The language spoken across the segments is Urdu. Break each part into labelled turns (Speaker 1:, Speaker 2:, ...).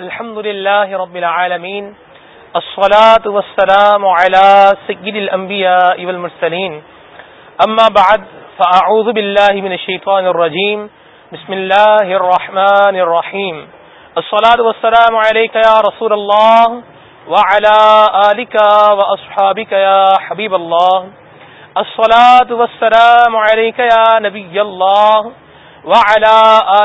Speaker 1: الحمد لله رب العالمين، الصلاة والسلام على سيد الأنبياء والمرسلين. أما بعد، فأعوذ بالله من الشيطان الرجيم. بسم الله الرحمن الرحيم. الصلاة والسلام عليك يا رسول الله، وعلى آلك وأصحابك يا حبيب الله. الصلاة والسلام عليك يا نبي الله، وعلى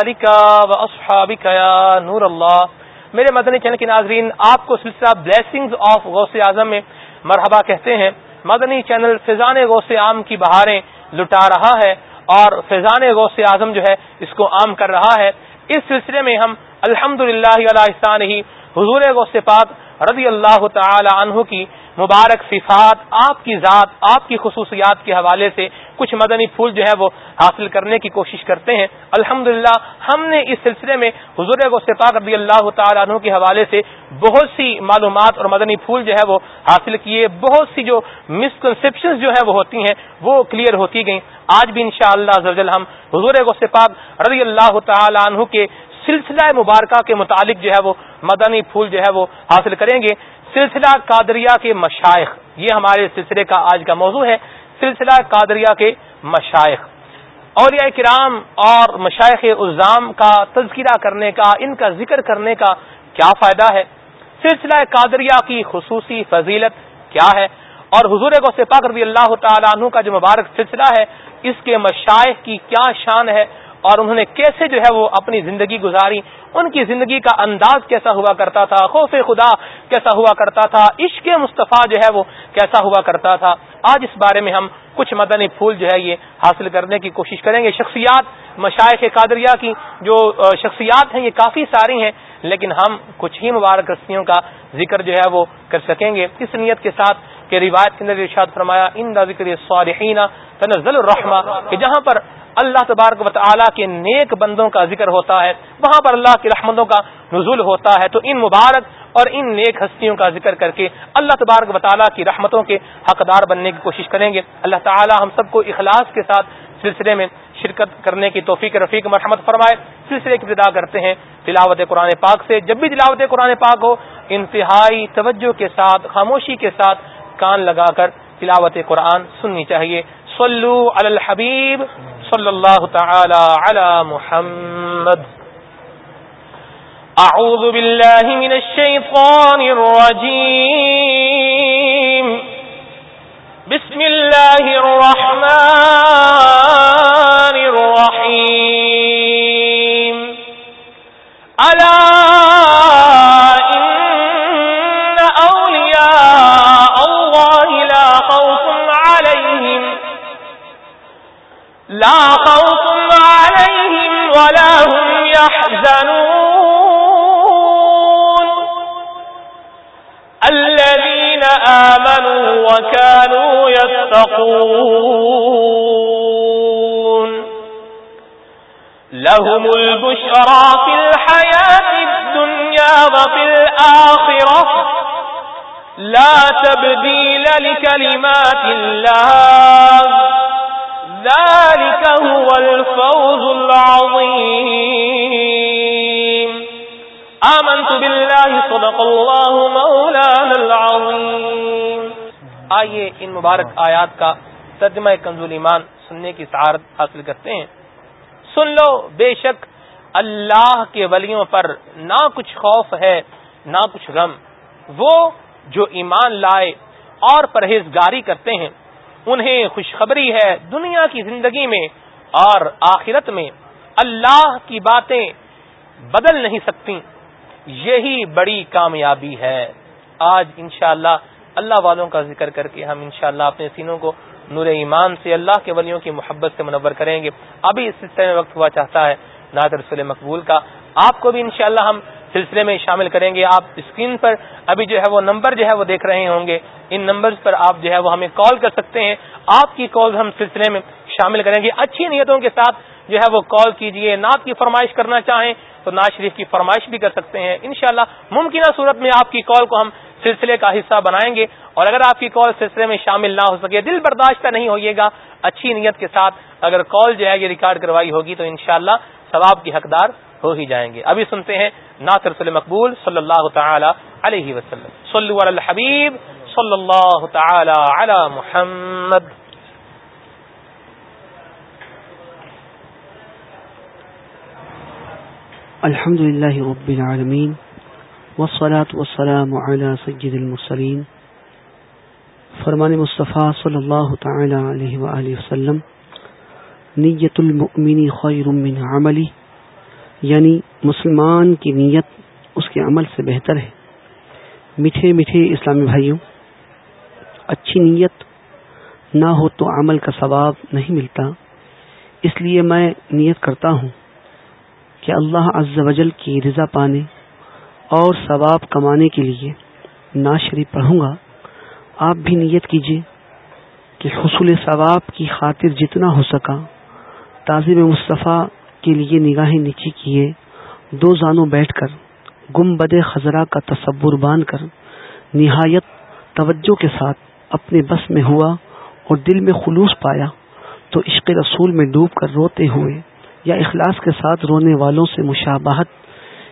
Speaker 1: آلك وأصحابك يا نور الله. میرے مدنی چینل کے ناظرین، آپ کو سلسلہ بلیسنگز آف غوث اعظم میں مرحبا کہتے ہیں۔ مدنی چینل فضان غوث عام کی بہاریں لٹا رہا ہے اور فیضان غوث اعظم جو ہے، اس کو عام کر رہا ہے۔ اس سلسلے میں ہم الحمد للہ علیہ ہی حضور غوث پاک رضی اللہ تعالی عنہ کی مبارک صفات، آپ کی ذات، آپ کی خصوصیات کے حوالے سے کچھ مدنی پھول جو ہے وہ حاصل کرنے کی کوشش کرتے ہیں۔ الحمد ہم نے اس سلسلے میں حضور پاک رضی اللہ تعالیٰ عنہ کے حوالے سے بہت سی معلومات اور مدنی پھول جو ہے وہ حاصل کیے۔ بہت سی جو مسکنسپشن جو ہے وہ ہوتی ہیں، وہ کلیئر ہوتی گئیں۔ آج بھی انشاءاللہ شاء اللہ ہم حضور پاک رضی اللہ تعالیٰ عنہ کے سلسلہ مبارکہ کے متعلق جو ہے وہ مدنی پھول جو ہے وہ حاصل کریں گے۔ سلسلہ قادریہ کے مشائق، یہ ہمارے سلسلے کا آج کا موضوع ہے۔ سلسلہ قادریہ کے مشائق۔ اولیاء کرام اور مشائق الزام کا تذکرہ کرنے کا، ان کا ذکر کرنے کا کیا فائدہ ہے؟ سلسلہ قادریہ کی خصوصی فضیلت کیا ہے؟ اور حضور کو پاک رضی اللہ تعالیٰ عنہ کا جو مبارک سلسلہ ہے، اس کے مشائق کی کیا شان ہے؟ اور انہوں نے کیسے جو ہے وہ اپنی زندگی گزاری، ان کی زندگی کا انداز کیسا ہوا کرتا تھا، خوف خدا کیسا ہوا کرتا تھا، عشق مصطفیٰ جو ہے وہ کیسا ہوا کرتا تھا۔ آج اس بارے میں ہم کچھ مدنی پھول جو ہے یہ حاصل کرنے کی کوشش کریں گے۔ شخصیات، مشائق قادریہ کی جو شخصیات ہیں یہ کافی ساری ہیں، لیکن ہم کچھ ہی مبارک رسیوں کا ذکر جو ہے وہ کر سکیں گے۔ اس نیت کے ساتھ کہ روایت کے اندر ارشاد فرمایا، ان ذکر صالحین تنزل الرحمہ کہ جہاں پر اللہ تبارک و تعالیٰ کے نیک بندوں کا ذکر ہوتا ہے، وہاں پر اللہ کی رحمتوں کا نزول ہوتا ہے، تو ان مبارک اور ان نیک ہستیوں کا ذکر کر کے اللہ تبارک و تعالیٰ کی رحمتوں کے حقدار بننے کی کوشش کریں گے۔ اللہ تعالیٰ ہم سب کو اخلاص کے ساتھ سلسلے میں شرکت کرنے کی توفیق، رفیق، مرحمت فرمائے۔ سلسلے کی ابتدا کرتے ہیں تلاوت قرآن پاک سے۔ جب بھی تلاوت قرآن پاک ہو، انتہائی توجہ کے ساتھ، خاموشی کے ساتھ کان لگا کر تلاوت قرآن سننی چاہیے۔ صلو علی الحبیب۔ صلی اللہ تعالی علی محمد. اعوذ باللہ من الشیطان الرجیم. بسم اللہ الرحمن الرحیم. وكانوا يتقون. لهم البشرى في الحياة الدنيا وفي الآخرة. لا تبديل لكلمات الله. ذلك هو الفوز العظيم. آمنت بالله صدق الله مولانا العظيم. آئیے ان مبارک آیات کا ترجمہ کنزول ایمان سننے کی سعارت حاصل کرتے ہیں۔ سن لو بے شک اللہ کے ولیوں پر نہ کچھ خوف ہے، نہ کچھ غم۔ وہ جو ایمان لائے اور پرہیزگاری کرتے ہیں، انہیں خوشخبری ہے دنیا کی زندگی میں اور آخرت میں۔ اللہ کی باتیں بدل نہیں سکتی یہی بڑی کامیابی ہے۔ آج انشاءاللہ اللہ اللہ والوں کا ذکر کر کے ہم انشاءاللہ اپنے سینوں کو نور ایمان سے اللہ کے ولیوں کی محبت سے منور کریں گے۔ ابھی اس سلسلے میں وقت ہوا چاہتا ہے نادر رسول مقبول کا۔ آپ کو بھی انشاءاللہ ہم سلسلے میں شامل کریں گے۔ آپ اسکرین پر ابھی جو ہے وہ نمبر جو ہے وہ دیکھ رہے ہوں گے۔ ان نمبرز پر آپ جو ہے وہ ہمیں کال کر سکتے ہیں۔ آپ کی کال ہم سلسلے میں شامل کریں گے۔ اچھی نیتوں کے ساتھ جو ہے وہ کال کیجیے۔ نعت کی فرمائش کرنا چاہیں تو ناز شریف کی فرمائش بھی کر سکتے ہیں۔ انشاءاللہ ممکنہ صورت میں آپ کی کال کو ہم سلسلے کا حصہ بنائیں گے اور اگر آپ کی کال سلسلے میں شامل نہ ہو سکے، دل برداشتہ نہیں ہوئیے گا، اچھی نیت کے ساتھ اگر کال جو ہے یہ ریکارڈ کروائی ہوگی تو انشاءاللہ ثواب کی حقدار ہو ہی جائیں گے۔ ابھی سنتے ہیں ناصر رسول مقبول صلی اللہ تعالی علیہ وسلم۔ صلی علی الحبیب صلی اللہ تعالی علی محمد۔
Speaker 2: الحمد للہ رب العالمین۔ والصلاة والسلام على سجد المرسلین فرمان مصطفیٰ صلی اللہ تعالی علیہ وآلہ وسلم، نیت المؤمن خیر من عملی یعنی مسلمان کی نیت اس کے عمل سے بہتر ہے۔ میٹھے میٹھے اسلامی بھائیوں، اچھی نیت نہ ہو تو عمل کا ثواب نہیں ملتا۔ اس لیے میں نیت کرتا ہوں کہ اللہ عز و جل کی رضا پانے اور ثواب کمانے کے لیے نا شریف پڑھوں گا۔ آپ بھی نیت کیجیے کہ حصول ثواب کی خاطر جتنا ہو سکا، تعظیم مصطفیٰ کے لیے نگاہیں نیچی کیے، دو زانوں بیٹھ کر، گم بد خزرہ کا تصور بان کر، نہایت توجہ کے ساتھ اپنے بس میں ہوا اور دل میں خلوص پایا، تو عشق رسول میں ڈوب کر روتے ہوئے یا اخلاص کے ساتھ رونے والوں سے مشابہت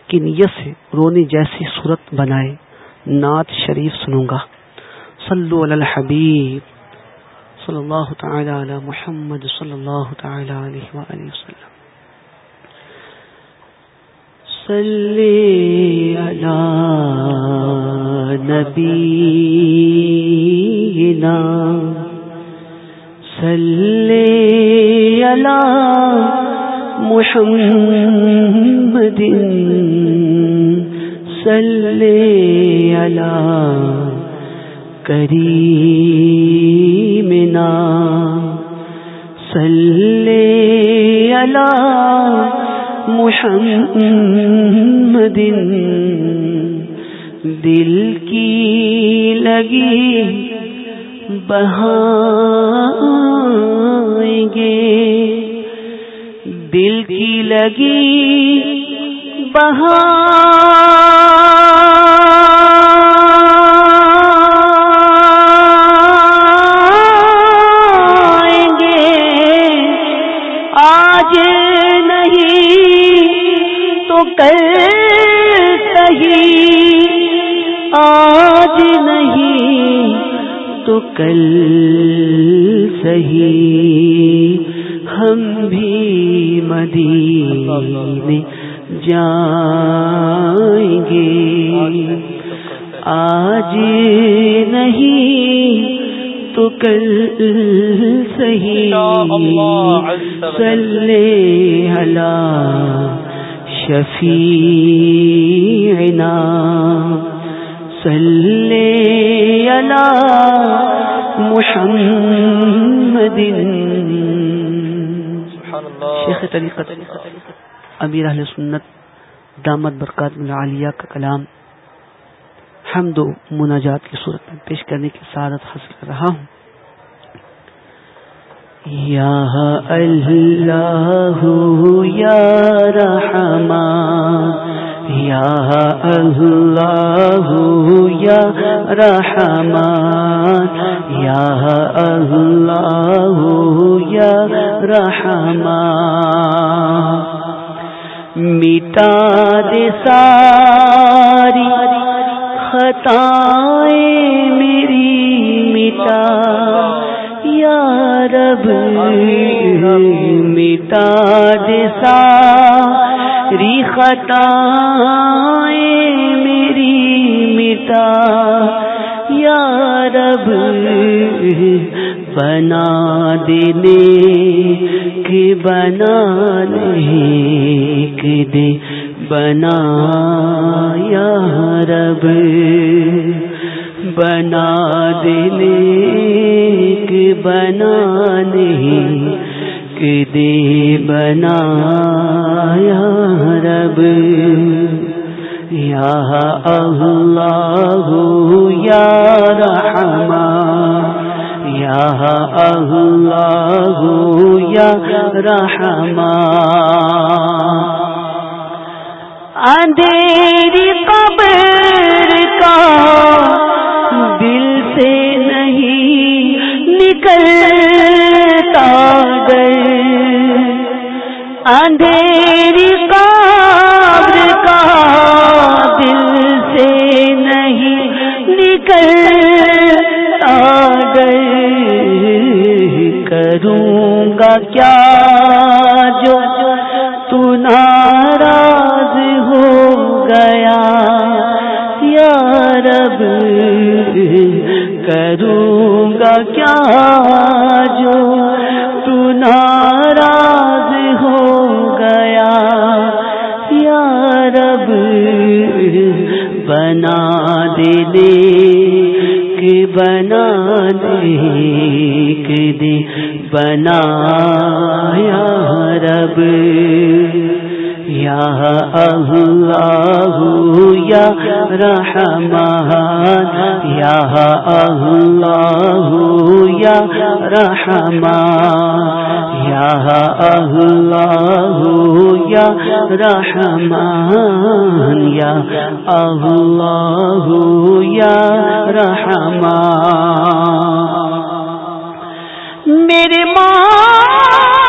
Speaker 2: کی نیت سے رونے جیسی صورت بنائے۔ نعت شریف سنوں گا۔ صلو علی الحبیب۔ صلی اللہ تعالی علی محمد صلی اللہ تعالی علیہ وآلہ وسلم۔ صلی علی نبینا۔ صلی علی محمد صلی علی کریمنا صلی علی محمد دل کی لگی بہائیں گے دل کی لگی بہا۔ آج نہیں تو کل سہی ہم بھی مدینے جائیں گے۔ آج نہیں تو کل سہی سلے ہلا شفیعنا۔ صلی علی محمد طریقت. امیر اہل سنت، دامت برکات العالیہ کا کلام حمد و مناجات کی صورت میں پیش کرنے کی سعادت حاصل کر رہا ہوں۔ یا اللہ، یا رحمان یا اللہ یا رحمان، یا اللہ یا رحمان. مٹا دے ساری خطائیں میری مٹا، یا رب مٹا دے ساری خطائیں میری مٹا۔ یا رب، بنا دینے کے بنا نہیں دے۔ بنا، یا رب، بنا دینے کے بنا نہیں۔ دے بنا یا رب۔ یا اللہ، یا رحمان یا اللہ، یا رحمان اندھیری قبر کا دل سے نہیں نکلتا گئے۔ اندھیری قبر کا دل سے نہیں نکلتا گئے۔ کروں گا کیا جو ناراض ہو گیا۔ یا رب، کروں کیا جو تو ناراض ہو گیا۔ یا رب، بنا دے دے کہ بنا دے کہ دے۔ بنا، یا رب، یا اللہ۔ یا رحمان، یا اللہ، یا رحمان، یا اللہ، یا رحمان، یا اللہ، یا رحمان۔ میرے ماں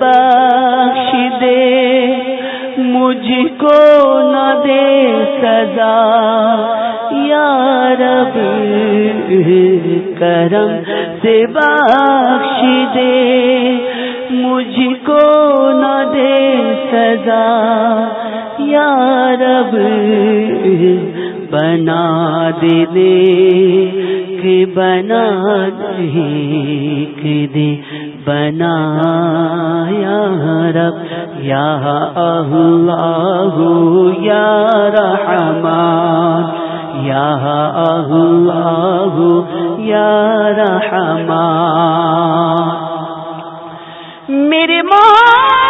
Speaker 2: بخش دے مجھ کو نہ دے سزا۔ یا رب، کرم سے بخش دے مجھ کو نہ دے سزا۔ یا رب، بنا دے دے کہ بنا دے۔ بنا یا رب یا اللہ یا رحمان یا اللہ یا رحمان۔ میرے ماں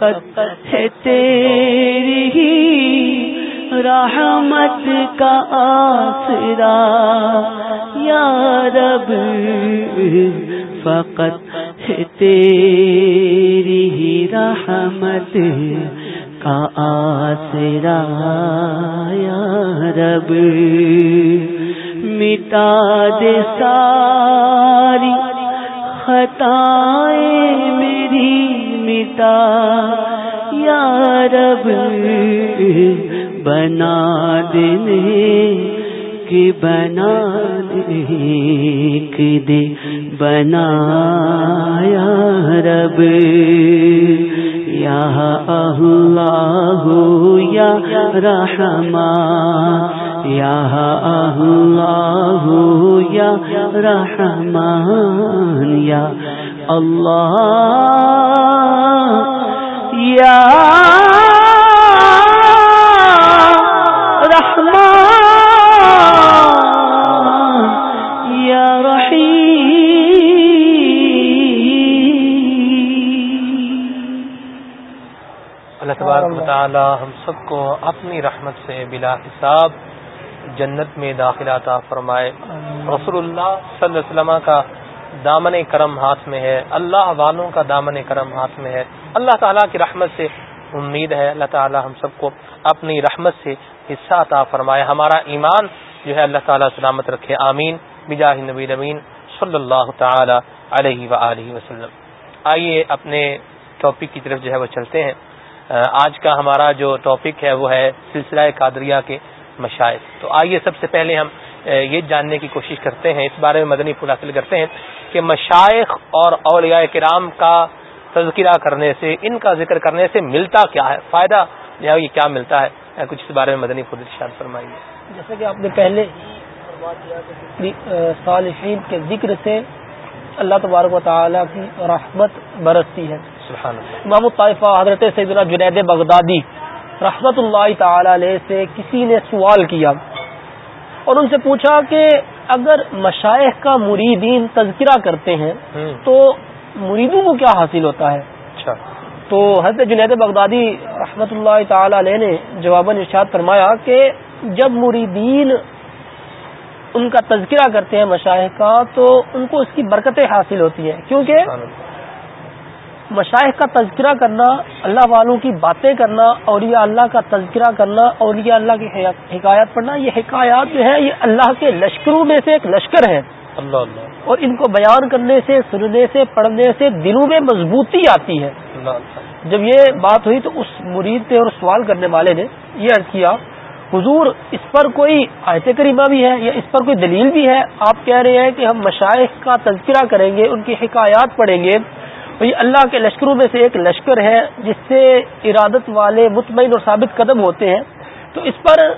Speaker 2: فقط ہے تیری رحمت کا آسرا۔ یا رب فقط ہے تیری رحمت۔ رحمان یا اللہ یا
Speaker 1: تبارک تعالی ہم سب کو اپنی رحمت سے بلا حساب جنت میں داخلہ عطا فرمائے۔ رسول اللہ صلی اللہ علیہ وسلم کا دامن کرم ہاتھ میں ہے، اللہ والوں کا دامن کرم ہاتھ میں ہے۔ اللہ تعالیٰ کی رحمت سے امید ہے۔ اللہ تعالیٰ ہم سب کو اپنی رحمت سے حصہ عطا فرمائے۔ ہمارا ایمان جو ہے اللہ تعالیٰ سلامت رکھے۔ آمین۔ بجاہ نبی امین صلی اللہ تعالی علیہ و وسلم۔ آئیے اپنے ٹاپک کی طرف جو ہے وہ چلتے ہیں۔ آج کا ہمارا جو ٹاپک ہے وہ ہے سلسلہ قادریہ کے مشائق۔ تو آئیے سب سے پہلے ہم یہ جاننے کی کوشش کرتے ہیں اس بارے میں مدنی پھول حاصل کرتے ہیں کہ مشائق اور اولیاء کرام کا تذکرہ کرنے سے ان کا ذکر کرنے سے ملتا کیا ہے؟ فائدہ ہے یہ کیا ملتا ہے؟ کچھ اس بارے میں مدنی پھول ارشاد فرمائیے۔
Speaker 2: جیسا کہ آپ نے پہلے صالحین کے ذکر سے اللہ تبارک و تعالیٰ کی رحمت برستی ہے۔ امام الطائفہ حضرت سیدنا جنید بغدادی رحمت اللہ تعالی علیہ سے کسی نے سوال کیا اور ان سے پوچھا کہ اگر مشائق کا مریدین تذکرہ کرتے ہیں تو مریدوں کو کیا حاصل ہوتا ہے؟ اچھا۔ تو حضرت جنید بغدادی رحمت اللہ تعالی علیہ نے جواباً ارشاد فرمایا کہ جب مریدین ان کا تذکرہ کرتے ہیں مشاہد کا تو ان کو اس کی برکتیں حاصل ہوتی ہیں۔ کیونکہ مشاہد کا تذکرہ کرنا اللہ والوں کی باتیں کرنا اولیاء اللہ کا تذکرہ کرنا اولیاء اللہ کی حکایات پڑھنا یہ حکایات جو ہے یہ اللہ کے لشکروں میں سے ایک لشکر ہے اللہ اللہ۔ اور ان کو بیان کرنے سے سننے سے پڑھنے سے دلوں میں مضبوطی آتی ہے۔ جب یہ بات ہوئی تو اس مرید پہ اور سوال کرنے والے نے یہ عرض کیا حضور اس پر کوئی آیت کریمہ بھی ہے یا اس پر کوئی دلیل بھی ہے؟ آپ کہہ رہے ہیں کہ ہم مشائق کا تذکرہ کریں گے ان کی حکایات پڑھیں گے۔ تو یہ اللہ کے لشکروں میں سے ایک لشکر ہے جس سے ارادت والے مطمئن اور ثابت قدم ہوتے ہیں۔ تو اس پر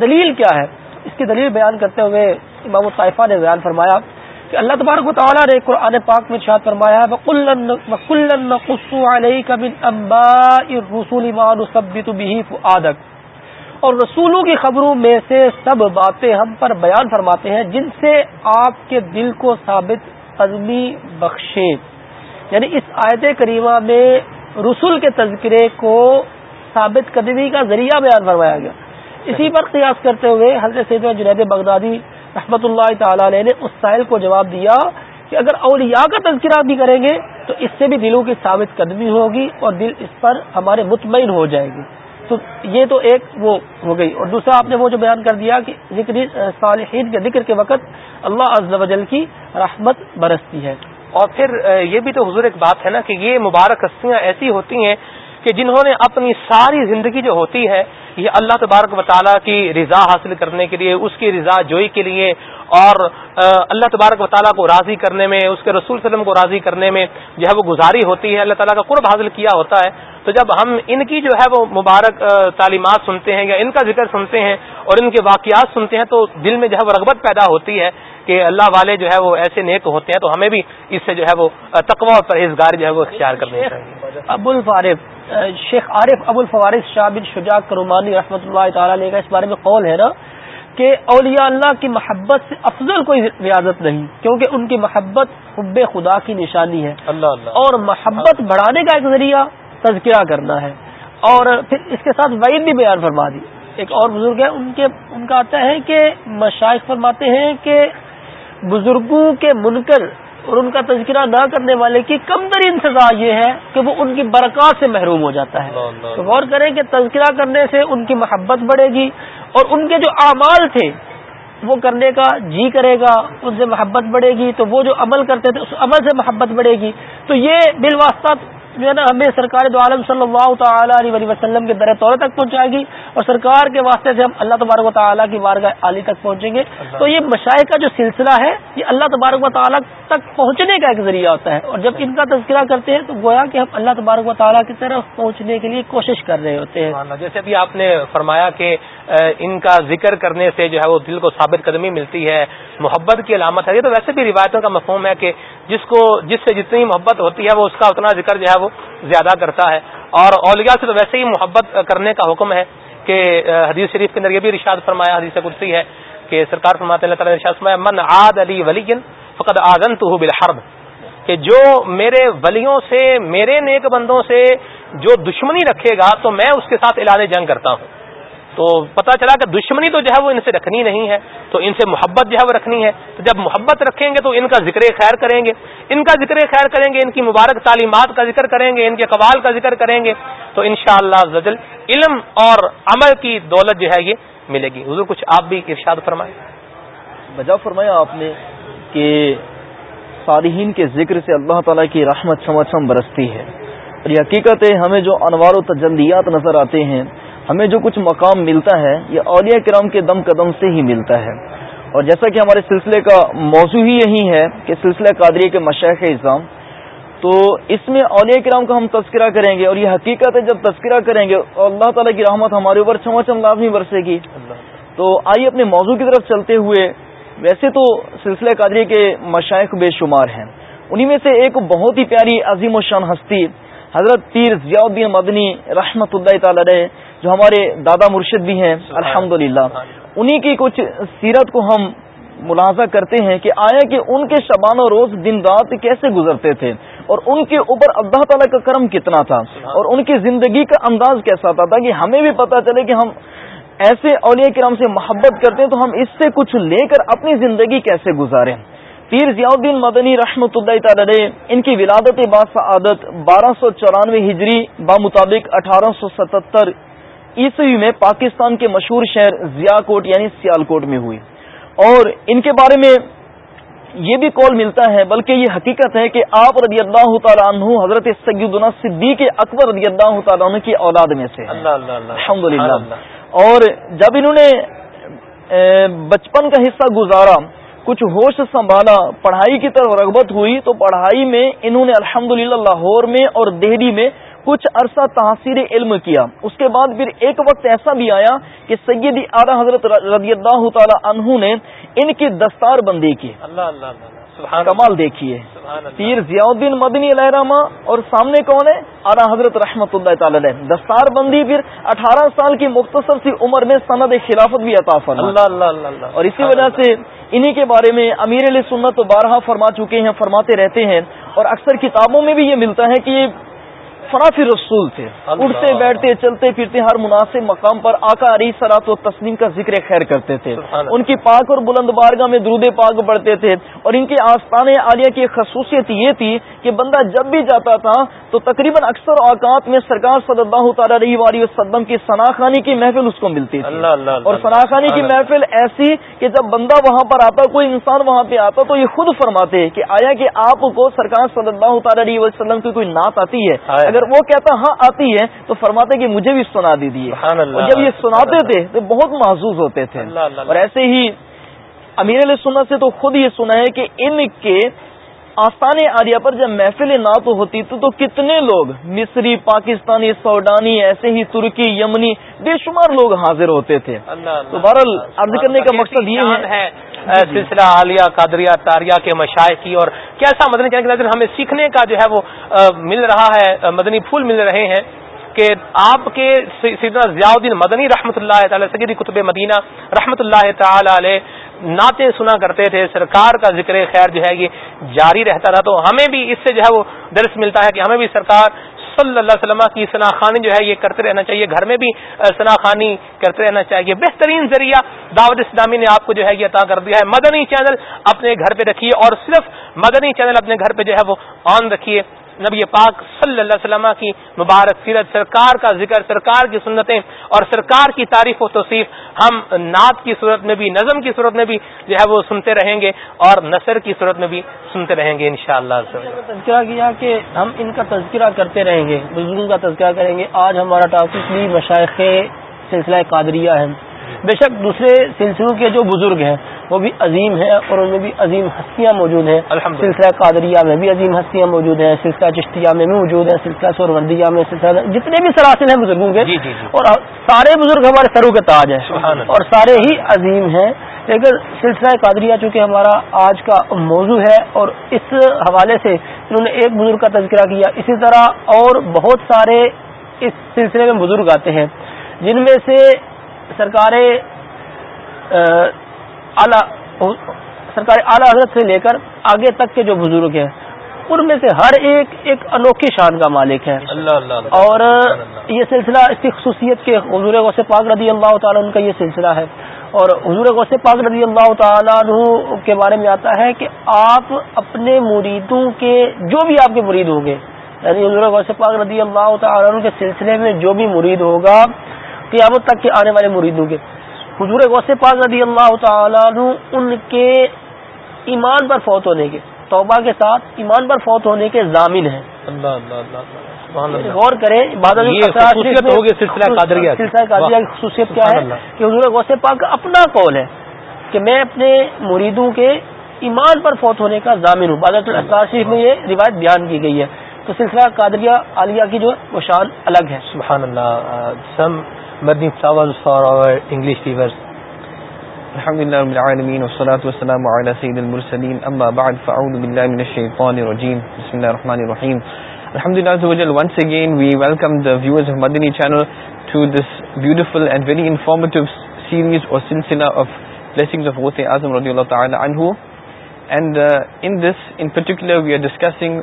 Speaker 2: دلیل کیا ہے؟ اس کی دلیل بیان کرتے ہوئے امام الطائفہ نے بیان فرمایا کہ اللہ تبارک و تعالیٰ نے قرآن پاک میں ارشاد فرمایا ہے اور رسولوں کی خبروں میں سے سب باتیں ہم پر بیان فرماتے ہیں، جن سے آپ کے دل کو ثابت قدمی بخشے یعنی اس آیت کریمہ میں رسول کے تذکرے کو ثابت قدمی کا ذریعہ بیان فرمایا گیا۔ اسی پر قیاس کرتے ہوئے حضرت سید جنید بغدادی رحمۃ اللہ تعالی علیہ نے اس سائل کو جواب دیا کہ اگر اولیاء کا تذکرہ بھی کریں گے تو اس سے بھی دلوں کی ثابت قدمی ہوگی اور دل اس پر ہمارے مطمئن ہو جائے گی۔ تو یہ تو ایک وہ ہو گئی۔ اور دوسرا آپ نے وہ جو بیان کر دیا کہ ذکر صالحین کے ذکر کے وقت اللہ عز و جل کی رحمت برستی ہے۔
Speaker 1: اور پھر یہ بھی تو حضور ایک بات ہے نا کہ یہ مبارک ہستیاں ایسی ہوتی ہیں کہ جنہوں نے اپنی ساری زندگی جو ہوتی ہے، یہ اللہ تبارک و تعالیٰ کی رضا حاصل کرنے کے لیے، اس کی رضا جوئی کے لیے اور اللہ تبارک و تعالیٰ کو راضی کرنے میں، اس کے رسول وسلم کو راضی کرنے میں جو ہے وہ گزاری ہوتی ہے، اللہ تعالیٰ کا قرب حاصل کیا ہوتا ہے۔ تو جب ہم ان کی جو ہے وہ مبارک تعلیمات سنتے ہیں یا ان کا ذکر سنتے ہیں اور ان کے واقعات سنتے ہیں تو دل میں جو ہے وہ رغبت پیدا ہوتی ہے کہ اللہ والے جو ہے وہ ایسے نیک ہوتے ہیں تو ہمیں بھی اس سے جو ہے وہ تقوا اور پرہیزگار جو ہے وہ اختیار کرنے چاہیے۔
Speaker 2: ابو الفارف شیخ عارف ابو الفوارث شاہ بن شجاع کرمانی رحمۃ اللہ تعالیٰ کا اس بارے میں قول ہے نا کہ اولیاء اللہ کی محبت سے افضل کوئی ریاضت نہیں کیونکہ ان کی محبت حب خدا کی نشانی ہے۔ اللہ اللہ۔ اور محبت بڑھانے کا ایک ذریعہ تذکرہ کرنا ہے۔ اور پھر اس کے ساتھ وعید بھی بیان فرما دی۔ ایک اور بزرگ ہے ان کے ان کا آتا ہے کہ مشائق فرماتے ہیں کہ بزرگوں کے منکر اور ان کا تذکرہ نہ کرنے والے کی کم ترین سزا یہ ہے کہ وہ ان کی برکات سے محروم ہو جاتا ہے۔ تو غور کریں کہ تذکرہ کرنے سے ان کی محبت بڑھے گی اور ان کے جو اعمال تھے وہ کرنے کا جی کرے گا ان سے محبت بڑھے گی۔ تو وہ جو عمل کرتے تھے اس عمل سے محبت بڑھے گی۔ تو یہ بالواسطہ جو ہے نا ہمیں سرکار دو عالم صلی اللہ تعالیٰ علیہ وسلم کے در طور تک پہنچائے گی اور سرکار کے واسطے سے ہم اللہ تبارک و تعالیٰ کی وارگاہ عالی تک پہنچیں گے۔ تو یہ مشاہد کا جو سلسلہ ہے یہ اللہ تبارک و تعالیٰ تک پہنچنے کا ایک ذریعہ ہوتا ہے۔ اور جب ان کا تذکرہ کرتے ہیں تو گویا کہ ہم اللہ تبارک و تعالیٰ کی طرف پہنچنے کے لیے کوشش کر رہے ہوتے ہیں۔
Speaker 1: جیسے ابھی آپ نے فرمایا کہ ان کا ذکر کرنے سے جو ہے وہ دل کو ثابت قدمی ملتی ہے، محبت کی علامت ہے۔ یہ تو ویسے بھی روایتوں کا مفہوم ہے کہ جس کو، جس سے جتنی محبت ہوتی ہے، وہ اس کا اتنا ذکر جو ہے وہ زیادہ کرتا ہے۔ اور اولیاء سے تو ویسے ہی محبت کرنے کا حکم ہے کہ حدیث شریف کے اندر یہ بھی رشاد فرمایا، حدیث کرسی ہے کہ سرکار فرماتے اللہ تعالیٰ رشاد فرمایا، من عاد علی ولی فقط آزن تو بالحرب کہ جو میرے ولیوں سے، میرے نیک بندوں سے جو دشمنی رکھے گا، تو میں اس کے ساتھ اعلان جنگ کرتا ہوں۔ تو پتا چلا کہ دشمنی تو جو ہے وہ ان سے رکھنی نہیں ہے، تو ان سے محبت جو ہے وہ رکھنی ہے۔ تو جب محبت رکھیں گے تو ان کا ذکر خیر کریں گے۔ ان کا ذکر خیر کریں گے، ان کی مبارک تعلیمات کا ذکر کریں گے، ان کے قوال کا ذکر کریں گے۔ تو ان شاء اللہ علم اور عمل کی دولت جو ہے یہ ملے گی۔ حضور کچھ آپ بھی ارشاد فرمائیں۔
Speaker 3: بجا فرمایا آپ نے کہ صالحین کے ذکر سے اللہ تعالیٰ کی رحمت سمجھ برستی ہے۔ اور یہ حقیقت ہے، ہمیں جو انوار و تجلیات نظر آتے ہیں ہمیں جو کچھ مقام ملتا ہے یہ اولیاء کرام کے دم قدم سے ہی ملتا ہے۔ اور جیسا کہ ہمارے سلسلے کا موضوع ہی یہی ہے کہ سلسلہ قادری کے مشائق اظام تو اس میں اولیاء کرام کا ہم تذکرہ کریں گے اور یہ حقیقت ہے جب تذکرہ کریں گے اور اللہ تعالیٰ کی رحمت ہمارے اوپر چما چم لازمی برسے گی۔ تو آئیے اپنے موضوع کی طرف چلتے ہوئے ویسے تو سلسلہ قادری کے مشائق بے شمار ہیں۔ انہی میں سے ایک بہت ہی پیاری عظیم و شان ہستی حضرت پیر ضیاء الدین مدنی رحمت اللہ تعالی جو ہمارے دادا مرشد بھی ہیں الحمد للہ انہیں کی کچھ سیرت کو ہم ملاحظہ کرتے ہیں کہ آیا کہ ان کے شبان و روز دن رات کیسے گزرتے تھے اور ان کے اوپر اللہ تعالیٰ کا کرم کتنا تھا اور ان کی زندگی کا انداز کیسا تھا تاکہ ہمیں بھی پتہ چلے کہ ہم ایسے اولیاء کرام سے محبت کرتے ہیں تو ہم اس سے کچھ لے کر اپنی زندگی کیسے گزاریں۔ پیر ضیاء الدین مدنی رحمۃ اللہ تعالی ان کی ولادت عادت بارہ سو چورانوے ہجری بامطابق اٹھارہ سو ستہتر عیسوی میں پاکستان کے مشہور شہر ضیاء کوٹ یعنی سیال کوٹ میں ہوئی۔ اور ان کے بارے میں یہ بھی کال ملتا ہے بلکہ یہ حقیقت ہے کہ آپ رضی اللہ تعالیٰ عنہ حضرت سیدنا صدیق اکبر رضی اللہ تعالیٰ عنہ کی اولاد میں سے الحمد للہ اور جب انہوں نے بچپن کا حصہ گزارا کچھ ہوش سنبھالا پڑھائی کی طرف رغبت ہوئی تو پڑھائی میں انہوں نے الحمد لاہور میں اور دہلی میں کچھ عرصہ تحصیل علم کیا۔ اس کے بعد پھر ایک وقت ایسا بھی آیا کہ سیدی اعلی حضرت رضی اللہ تعالی عنہ نے ان کی دستار بندی کی۔ اللہ اللہ کمال دیکھیے۔ پیر ضیاء الدین مدنی علیہ رحمہ اور سامنے کون ہے؟ اعلیٰ حضرت رحمت اللہ تعالی دستار بندی پھر اٹھارہ سال کی مختصر سی عمر میں سند خلافت بھی عطا فرما۔ اور اسی وجہ سے انہی کے بارے میں امیر علیہ سنت بارہا فرما چکے ہیں فرماتے رہتے ہیں۔ اور اکثر کتابوں میں بھی یہ ملتا ہے کہ فراف رسول تھے۔ اٹھتے بیٹھتے چلتے پھرتے ہر مناسب مقام پر آقا علی سرات و تسلیم کا ذکر خیر کرتے تھے۔ ان کی پاک اور بلند بارگاہ میں درود پاک بڑھتے تھے۔ اور ان کے آستان عالیہ کی خصوصیت یہ تھی کہ بندہ جب بھی جاتا تھا تو تقریباً اکثر اوقات میں سرکار صلی اللہ تعالیٰ علیہ وآلہ وسلم کی خانی کی محفل اس کو ملتی تھی۔ اور خانی کی محفل ایسی کہ جب بندہ وہاں پر آتا کوئی انسان وہاں پہ آتا تو یہ خود فرماتے کہ آیا کہ آپ کو سرکار صلی اللہ تعالیٰ علیہ وسلم کی کوئی نعت آتی ہے۔ اگر وہ کہتا ہاں آتی ہے تو فرماتے کہ مجھے بھی سنا دیجیے جب یہ سناتے تھے تو بہت محسوس ہوتے تھے۔ اور ایسے ہی امیر علیہ سنت سے تو خود یہ سنا ہے کہ ان کے آستان عالیہ پر جب محفل نعت ہوتی تو تو کتنے لوگ مصری پاکستانی سوڈانی ایسے ہی ترکی یمنی بے شمار لوگ حاضر ہوتے تھے۔ تو بہرحال عرض کرنے کا مقصد یہ ہے۔
Speaker 1: سلسلہ عالیہ قادریہ تاریہ کے مشاعر کی اور کیسا مدنی چینل کے ہمیں سیکھنے کا جو ہے وہ مل رہا ہے مدنی پھول مل رہے ہیں کہ آپ کے سیدنا ضیاء الدین مدنی رحمۃ اللہ تعالی سیدی قطب مدینہ رحمۃ اللہ تعالی علیہ نعتیں سنا کرتے تھے، سرکار کا ذکر خیر جو ہے یہ جاری رہتا تھا، تو ہمیں بھی اس سے جو ہے وہ درس ملتا ہے کہ ہمیں بھی سرکار صلی اللہ علیہ وسلم کی خانی جو ہے یہ کرتے رہنا چاہیے، گھر میں بھی خانی کرتے رہنا چاہیے۔ بہترین ذریعہ دعوت اسلامی نے آپ کو جو ہے یہ عطا کر دیا ہے۔ مدنی چینل اپنے گھر پہ رکھیے اور صرف مدنی چینل اپنے گھر پہ جو ہے وہ آن رکھیے۔ نبی پاک صلی اللہ علیہ وسلم کی مبارک سیرت، سرکار کا ذکر، سرکار کی سنتیں اور سرکار کی تعریف و توصیف ہم نعت کی صورت میں بھی، نظم کی صورت میں بھی جو ہے وہ سنتے رہیں گے اور نثر کی صورت میں بھی سنتے رہیں گے انشاءاللہ۔ شاء اللہ
Speaker 2: تذکرہ کیا کہ ہم ان کا تذکرہ کرتے رہیں گے بزرگوں کا تذکرہ کریں گے۔ آج ہمارا ٹاپک بھی مشائق سلسلہ قادریہ ہے۔ بے شک دوسرے سلسلوں کے جو بزرگ ہیں وہ بھی عظیم ہیں اور ان میں بھی عظیم ہستیاں موجود ہیں۔ سلسلہ قادریہ میں بھی عظیم ہستیاں موجود ہیں۔ سلسلہ چشتیہ میں بھی موجود ہیں۔ سلسلہ سوروردیہ میں سلسلہ جتنے بھی سراسل ہیں بزرگوں کے جی، جی، جی۔ اور سارے بزرگ ہمارے سرو کے تاج ہیں۔ اور سارے ہی عظیم ہیں۔ لیکن سلسلہ قادریہ چونکہ ہمارا آج کا موضوع ہے اور اس حوالے سے انہوں نے ایک بزرگ کا تذکرہ کیا اسی طرح اور بہت سارے اس سلسلے میں بزرگ آتے ہیں جن میں سے سرکار سرکار اعلیٰ حضرت سے لے کر آگے تک کے جو بزرگ ہیں ان میں سے ہر ایک ایک انوکھی شان کا مالک ہے۔ اللہ اللہ اور یہ سلسلہ اس کی خصوصیت کے حضور غوث پاک رضی اللہ تعالیٰ ان کا یہ سلسلہ ہے۔ اور حضور غوث پاک رضی اللہ تعالیٰ عنہ کے بارے میں آتا ہے کہ آپ اپنے مریدوں کے جو بھی آپ کے مرید ہوں گے یعنی حضور غوث پاک رضی اللہ تعالیٰ عنہ کے سلسلے میں جو بھی مرید ہوگا، قیامت تک کے آنے والے مریدوں کے حضور غوث پاک رضی اللہ تعالیٰ عنہ ان کے ایمان پر فوت ہونے کے
Speaker 4: توبہ کے ساتھ ایمان پر فوت ہونے کے ضامن ہیں۔ غور کریں سلسلہ قادریہ کی۔ خصوصیت کیا ہے کہ حضور غوث پاک کا اپنا قول ہے کہ میں اپنے مریدوں کے ایمان پر فوت ہونے کا ضامن ہوں۔ بادت الاسرار شریف میں یہ روایت بیان کی گئی ہے۔ تو سلسلہ قادریہ عالیہ کی جو وہ شان الگ ہے۔
Speaker 1: سبحان اللہ سم مدنی انگلش فیورز
Speaker 3: الحمد لله رب العالمين والصلاة والسلام على سيد المرسلين أما بعد فأعوذ بالله من الشيطان الرجيم بسم الله الرحمن الرحيم الحمد لله once again we welcome the viewers of Madani channel to this beautiful and very informative series or silsila of blessings of Ghuthi Azam radiallahu ta'ala anhu and uh, in this in particular we are discussing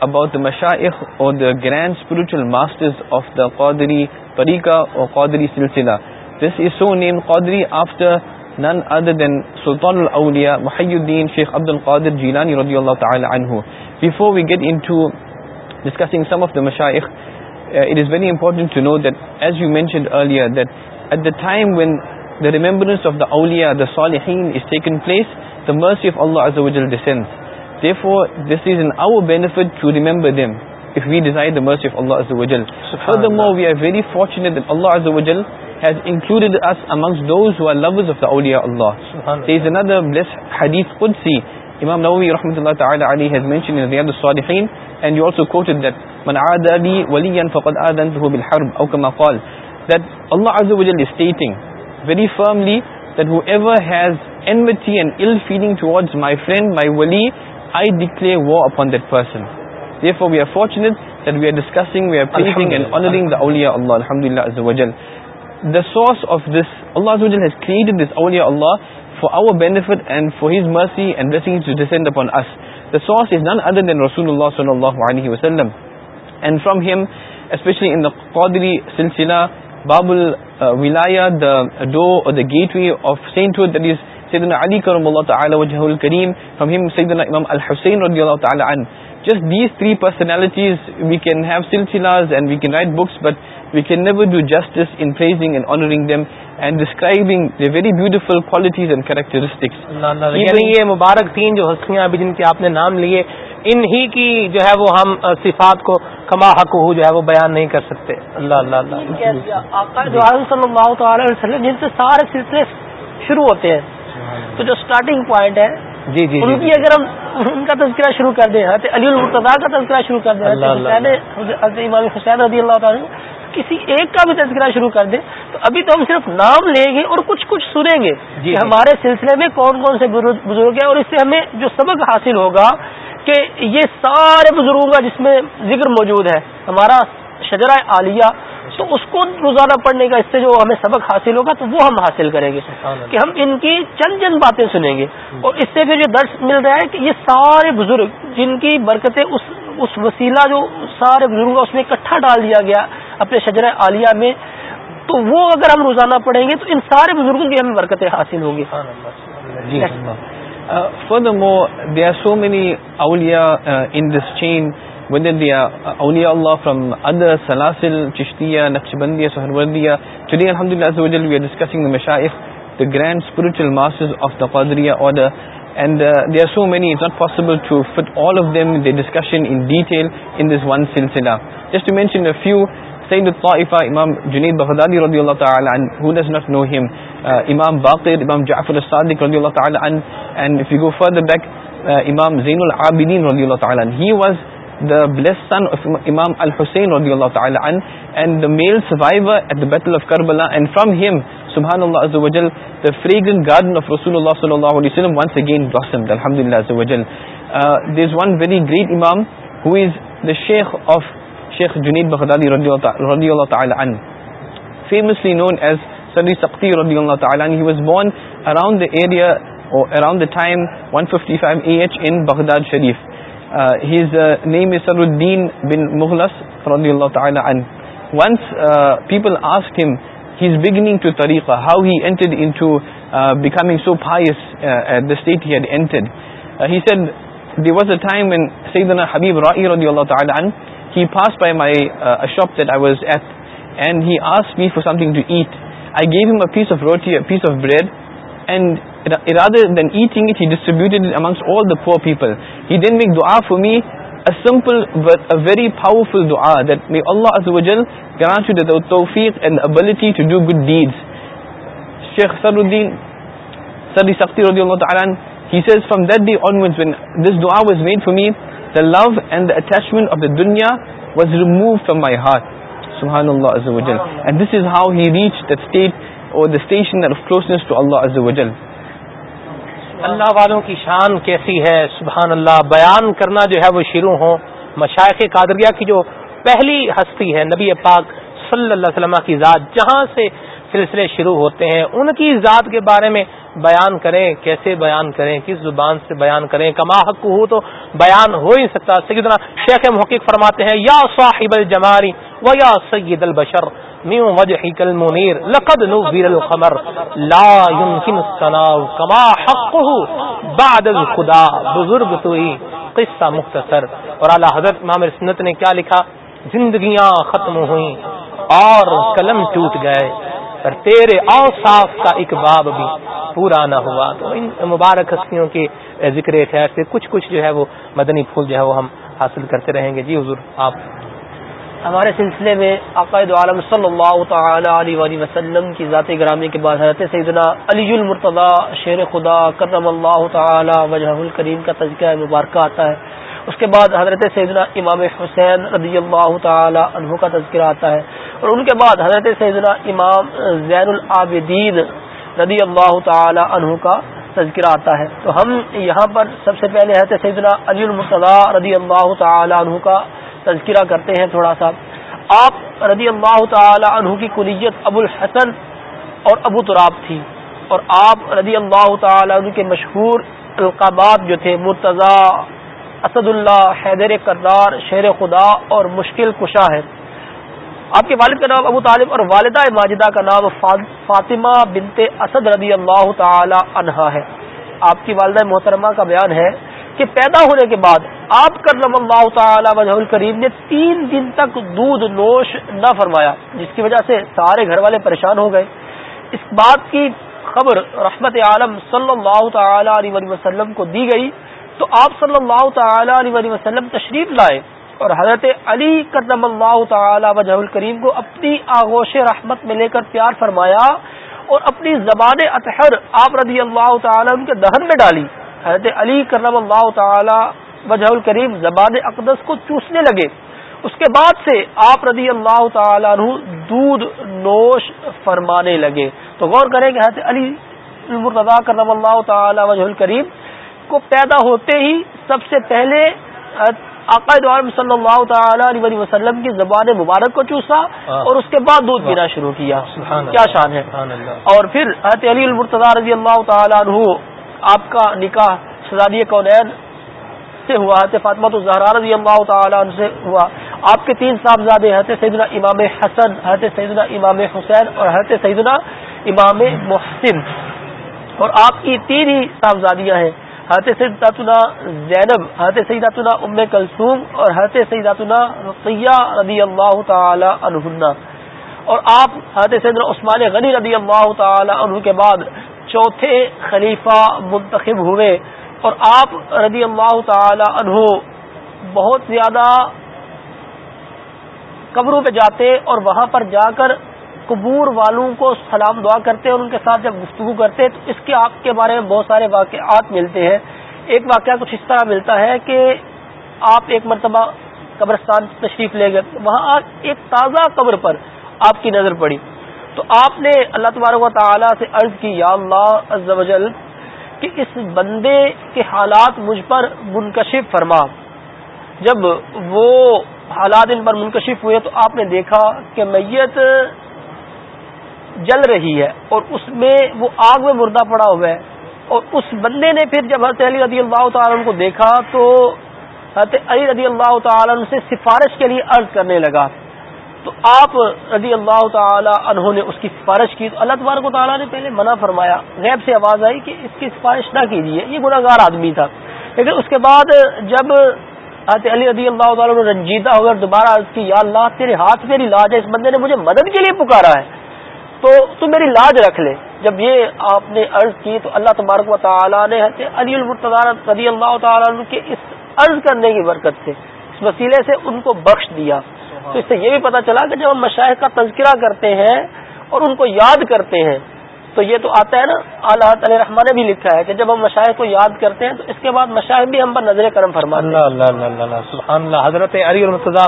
Speaker 3: about the mashayikh or the grand spiritual masters of the Qadri Tariqa or Qadri silsila this is so named Qadri after نن ادن سلطان الاولیاء محی الدین شیخ عبد القادر جیلانی رضی اللہ تعالی عنہ. Before we get into discussing some of the مشائخ it is very important to know that as you mentioned earlier that at the time when the remembrance of the Auliya the صالحین is taken place the mercy of Allah is اوجل descends they for this is an over benefit to remember them if we desire the mercy of Allah Azza wa Jal. Furthermore, we are very fortunate that Allah Azza wa Jal has included us amongst those who are lovers of the awliya Allah. There is another blessed hadith Qudsi, Imam Nawawi rahmatullah ta'ala Ali has mentioned in Riyadh al-Salihin, and you also quoted that, Man aada li waliyan faqad adantuhu bil harb, aw kama qal, that Allah Azza wa Jal is stating very firmly that whoever has enmity and ill feeling towards my friend, my wali, I declare war upon that person. Therefore we are fortunate that we are discussing, we are praising and honoring the awliya Allah, alhamdulillah Azza wa Jal. The source of this, Allah has created this awliya Allah for our benefit and for His mercy and blessings to descend upon us. The source is none other than Rasulullah sallallahu alaihi wasallam. And from him, especially in the Qadri silsila, Babul uh, Wilaya, the door or the gateway of sainthood, that is Sayyidina Ali karamullah ta'ala wajhul kareem, from him Sayyidina Imam al-Husayn radiallahu ta'ala an. Just these three personalities, we can have silsilas and we can write books, but we can never do justice in praising and honoring them and describing their very beautiful qualities and characteristics.
Speaker 1: یعنی یہ مبارک تین جو ہستیاں ابھی جن کے آپ نے نام لیے ان ہی کی جو ہے وہ ہم صفات کو کما حق ہو جو ہے وہ بیان نہیں کر سکتے۔ اللہ اللہ اللہ
Speaker 4: جو صلی اللہ تعالی وسلم جن سے سارے سلسلے شروع ہوتے ہیں تو جو سٹارٹنگ پوائنٹ ہے جی جی ان کی اگر ہم ان کا تذکرہ شروع کر دیں علی المرتضا کا تذکرہ شروع کر دیں امام حسین رضی اللہ تعالیٰ کسی ایک کا بھی تذکرہ شروع کر دیں تو ابھی تو ہم صرف نام لیں گے اور کچھ کچھ سنیں گے جی، کہ جی۔ ہمارے سلسلے میں کون کون سے بزرگ ہیں اور اس سے ہمیں جو سبق حاصل ہوگا کہ یہ سارے بزرگوں کا جس میں ذکر موجود ہے ہمارا شجرہ عالیہ تو اس کو روزانہ پڑھنے کا اس سے جو ہمیں سبق حاصل ہوگا تو وہ ہم حاصل کریں گے کہ ہم ان کی چند چند باتیں سنیں گے اور اس سے پھر جو درس مل رہا ہے کہ یہ سارے بزرگ جن کی برکتیں اس اس وسیلہ جو سارے بزرگوں کا اس میں اکٹھا ڈال دیا گیا اپنے شجر عالیہ میں تو وہ اگر ہم روزانہ پڑھیں گے تو ان سارے بزرگوں کی ہمیں برکتیں حاصل ہوں گی
Speaker 3: whether they are uh, awliya Allah from other salasil, chishtiya, naqshbandiya, saharwardiya. Today, alhamdulillah, we are discussing the mashayikh, the grand spiritual masters of the Qadriya order. And uh, there are so many, it's not possible to fit all of them, the discussion in detail in this one silsila. Just to mention a few, Sayyid al-Ta'ifa, Imam Junaid Baghdadi radiallahu ta'ala an, who does not know him, uh, Imam Baqir, Imam Ja'far al-Sadiq radiallahu ta'ala an, and if you go further back, uh, Imam Zainul Abidin radiallahu ta'ala an, he was the blessed son of Imam al-Hussein radiallahu ta'ala an, and the male survivor at the battle of Karbala, and from him, subhanallah azza wa jal, the fragrant garden of Rasulullah sallallahu alayhi wa sallam once again blossomed, alhamdulillah azza wa jal. Uh, there's one very great imam who is the sheikh of Sheikh Junaid Baghdadi radiallahu ta'ala an, famously known as Sadi Saqti radiallahu ta'ala an. He was born around the area or around the time 155 AH in Baghdad Sharif. Uh, his uh, name is Saruddin bin Mughlas radiallahu ta'ala an. Once uh, people asked him, he's beginning to tariqah, how he entered into becoming so pious at the state he had entered. He said, there was a time when Sayyidina Habib Ra'i radiallahu ta'ala an, he passed by my a shop that I was at, and he asked me for something to eat. I gave him a piece of roti, a piece of and
Speaker 5: rather than eating it, he distributed it amongst all the poor people. He didn't make dua for me, a simple but a very powerful dua that may Allah Azza wa Jal grant you the tawfiq and the ability to do good deeds. Shaykh Sadruddin Sadi Sakti radiallahu ta'ala, he says from that day onwards when this dua was made for me, the love and the attachment of the dunya was removed from my heart. Subhanallah Azza wa Jal. And this is how he reached that state or the station of closeness to Allah Azza wa Jal.
Speaker 1: اللہ والوں کی شان کیسی ہے؟ سبحان اللہ بیان کرنا جو ہے وہ شروع ہوں مشائق قادریہ کی جو پہلی ہستی ہے نبی پاک صلی اللہ علیہ وسلم کی ذات، جہاں سے سلسلے شروع ہوتے ہیں، ان کی ذات کے بارے میں بیان کریں، کیسے بیان کریں، کس زبان سے بیان کریں، کما حق ہو تو بیان ہو ہی سکتا۔ سیدنا شیخ محقق فرماتے ہیں، یا صاحب الجماری و یا سید البشر۔ من وجهك المنير. لقد نوبر القمر. لا يمكن السناء كما حقه بعد الخدا. بزرگ تو ہی قصہ مختصر. اور اعلی حضرت امام سنت نے کیا لکھا؟ زندگیاں ختم ہوئیں اور قلم ٹوٹ گئے. اور تیرے اوصاف کا ایک باب بھی پورا نہ ہوا. تو ان مبارک ہستیوں کے ذکر خیر سے کچھ کچھ جو ہے وہ مدنی پھول جو ہے وہ ہم حاصل کرتے رہیں گے. جی حضور، آپ
Speaker 4: ہمارے سلسلے میں عقائد عالم صلی اللہ تعالی علیہ وآلہ وسلم کی ذات گرامی کے بعد حضرت سیدنا علی المرتضی شیر خدا کرم اللہ تعالی وجہ الکریم کا تذکرہ مبارکہ آتا ہے۔ اس کے بعد حضرت سیدنا امام حسین رضی اللہ تعالی عنہ کا تذکرہ آتا ہے۔ اور ان کے بعد حضرت سیدنا امام زین العابدین رضی اللہ تعالی عنہ کا تذکرہ آتا ہے۔ تو ہم یہاں پر سب سے پہلے حضرت سیدنا علی المرتضی رضی اللہ تعالی عنہ کا تذکرہ کرتے ہیں تھوڑا سا۔ آپ رضی اللہ تعالی عنہ کی کلیت ابو الحسن اور ابو تراب تھی۔ اور آپ رضی اللہ تعالی عنہ کے مشہور القابات جو تھے، مرتضی اسد اللہ حیدر کردار شیر خدا اور مشکل کشا ہے آپ کے والد کا نام ابو طالب اور والدہ ماجدہ کا نام فاطمہ بنت اسد رضی اللہ تعالی عنہا ہے۔ آپ کی والدہ محترمہ کا بیان ہے کہ پیدا ہونے کے بعد آپ کا رم اللہ تعالی وجہ الکریم نے تین دن تک دودھ نوش نہ فرمایا، جس کی وجہ سے سارے گھر والے پریشان ہو گئے۔ اس بات کی خبر رحمت عالم صلی اللہ تعالی علیہ وسلم کو دی گئی۔ تو آپ صلی اللہ تعالی علیہ وسلم تشریف لائے اور حضرت علی کرم اللہ تعالی وجہ الکریم کو اپنی آغوش رحمت میں لے کر پیار فرمایا اور اپنی زبان اطہر آپ رضی اللہ تعالی ان کے دہن میں ڈالی۔ حضرت علی کرم اللہ تعالی وجہ الکریم زبان اقدس کو چوسنے لگے۔ اس کے بعد سے آپ رضی اللہ تعالیٰ عنہ دودھ نوش فرمانے لگے۔ تو غور کریں کہ حضرت علی المرتضی کرم اللہ تعالی وجہ الکریم کو پیدا ہوتے ہی سب سے پہلے عقائد عالم صلی اللہ تعالی علیہ وسلم کی زبان مبارک کو چوسا اور اس کے بعد دودھ پینا شروع کیا۔ کیا شان ہے۔ اور پھر حضرت علی المرتضی رضی اللہ تعالیٰ عنہ آپ کا نکاح سزادی کونین سے ہوا حضرت فاطمہ الزہرا رضی اللہ تعالیٰ عنہ سے ہوا۔ آپ کے تین صاحبزادے حضرت سیدنا امام حسن، حضرت سیدنا امام حسین اور حضرت سیدنا امام محسن۔ اور آپ کی تین ہی صاحبزادیاں ہیں، حضرت سیداتنا زینب، حضرت سیداتنا ام کلثوم اور حضرت سیداتنا رقیہ رضی اللہ تعالی عنہ اور آپ، حضرت سیدنا عثمان غنی رضی اللہ تعالی عنہ کے بعد چوتھے خلیفہ منتخب ہوئے۔ اور آپ رضی اللہ تعالی عنہ بہت زیادہ قبروں پہ جاتے اور وہاں پر جا کر قبور والوں کو سلام دعا کرتے اور ان کے ساتھ جب گفتگو کرتے تو اس کے آپ کے بارے میں بہت سارے واقعات ملتے ہیں۔ ایک واقعہ کچھ اس طرح ملتا ہے کہ آپ ایک مرتبہ قبرستان تشریف لے گئے، وہاں ایک تازہ قبر پر آپ کی نظر پڑی۔ تو آپ نے اللہ تبارک و تعالیٰ سے عرض کی، یا اللہ عز و جل کہ اس بندے کے حالات مجھ پر منکشف فرما۔ جب وہ حالات ان پر منکشف ہوئے تو آپ نے دیکھا کہ میت جل رہی ہے اور اس میں وہ آگ میں مردہ پڑا ہوا ہے۔ اور اس بندے نے پھر جب حضرت علی رضی اللہ تعالیٰ کو دیکھا تو حضرت علی رضی اللہ تعالیٰ سے سفارش کے لیے عرض کرنے لگا۔ تو آپ رضی اللہ تعالی عنہ نے اس کی سفارش کی تو اللہ تبارک و تعالیٰ نے پہلے منع فرمایا، غیب سے آواز آئی کہ اس کی سفارش نہ کیجیے یہ گناہ گار آدمی تھا۔ لیکن اس کے بعد جب علی رضی اللہ تعالیٰ نے رنجیدہ ہو کر دوبارہ عرض کی یا اللہ، تیرے ہاتھ میری لاج ہے، اس بندے نے مجھے مدد کے لیے پکارا ہے۔ تو تو میری لاج رکھ لے۔ جب یہ آپ نے عرض کی تو اللہ تبارک و تعالیٰ نے علی المرتض رضی اللہ تعالیٰ کے اس عرض کرنے کی برکت سے، اس وسیلے سے ان کو بخش دیا۔ تو اس سے یہ بھی پتہ چلا کہ جب ہم مشاہد کا تذکرہ کرتے ہیں اور ان کو یاد کرتے ہیں تو یہ تو آتا ہے نا اللہ علیہ رحمان نے بھی لکھا ہے کہ جب ہم مشاہد کو یاد کرتے ہیں تو اس کے بعد مشاہد بھی ہم پر نظر کرم فرما
Speaker 1: اللہ اللہ اللہ اللہ سبحان اللہ۔ حضرت علی المرتضی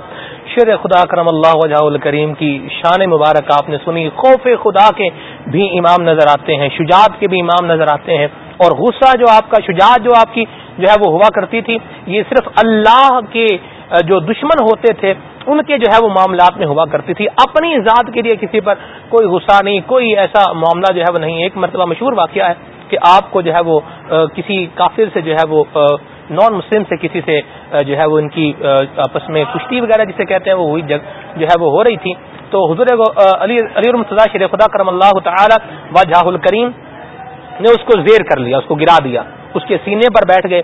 Speaker 1: شیر خدا کرم اللہ وجہ الکریم کی شان مبارک آپ نے سنی۔ خوف خدا کے بھی امام نظر آتے ہیں شجاعت کے بھی امام نظر آتے ہیں۔ اور غصہ جو آپ کا شجاعت جو آپ کی جو ہے وہ ہوا کرتی تھی یہ صرف اللہ کے جو دشمن ہوتے تھے، ان کے جو ہے وہ معاملات میں ہوا کرتی تھی۔ اپنی ذات کے لیے کسی پر کوئی غصہ نہیں، کوئی ایسا معاملہ جو ہے وہ نہیں۔ ایک مرتبہ مشہور واقعہ ہے کہ آپ کو جو ہے وہ کسی کافر سے جو ہے وہ نان مسلم سے کسی سے جو ہے وہ ان کی آپس میں کشتی وغیرہ جسے کہتے ہیں، وہ ہوئی جگ جو ہے وہ ہو رہی تھی۔ تو حضور علی علی المتضا شیر خدا کرم اللہ تعالی و جاہ الکریم نے اس کو زیر کر لیا، اس کو گرا دیا۔ اس کے سینے پر بیٹھ گئے۔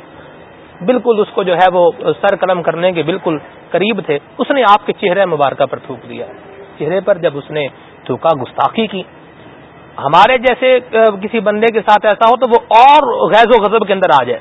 Speaker 1: بالکل اس کو جو ہے وہ سر قلم کرنے کے بالکل قریب تھے۔ اس نے آپ کے چہرے مبارکہ پر تھوک دیا۔ چہرے پر جب اس نے تھوکا، گستاخی کی۔ ہمارے جیسے کسی بندے کے ساتھ ایسا ہو تو وہ اور غیظ و غضب کے اندر آ جائے۔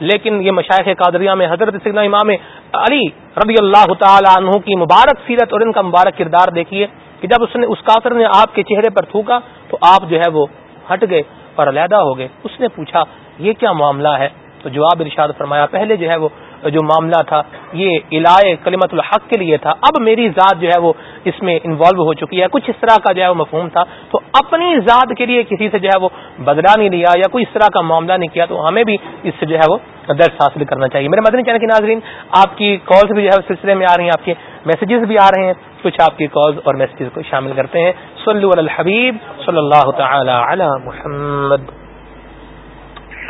Speaker 1: لیکن یہ مشائق قادریہ میں حضرت سگنا امام علی رضی اللہ تعالی عنہ کی مبارک سیرت اور ان کا مبارک کردار دیکھیے کہ جب اس نے، اس کافر نے آپ کے چہرے پر تھوکا تو آپ جو ہے وہ ہٹ گئے اور علیحدہ ہو گئے۔ اس نے پوچھا، یہ کیا معاملہ ہے؟ تو جواب ارشاد فرمایا، پہلے جو ہے وہ جو معاملہ تھا، یہ الائے کلمت الحق کے لیے تھا۔ اب میری ذات جو ہے وہ اس میں انوالو ہو چکی ہے۔ کچھ اس طرح کا جو ہے وہ مفہوم تھا۔ تو اپنی ذات کے لیے کسی سے جو ہے وہ بدلا نہیں لیا یا کوئی اس طرح کا معاملہ نہیں کیا، تو ہمیں بھی اس سے جو ہے وہ درس حاصل کرنا چاہیے۔ میرے مدنی چینل کے ناظرین، آپ کی کالز بھی جو ہے سلسلے میں آ رہی ہیں، آپ کے میسیجز بھی آ رہے ہیں۔ کچھ آپ کی کالز اور میسیجز کو شامل کرتے ہیں۔ صلی الحبیب صلی اللہ تعالی علی محمد۔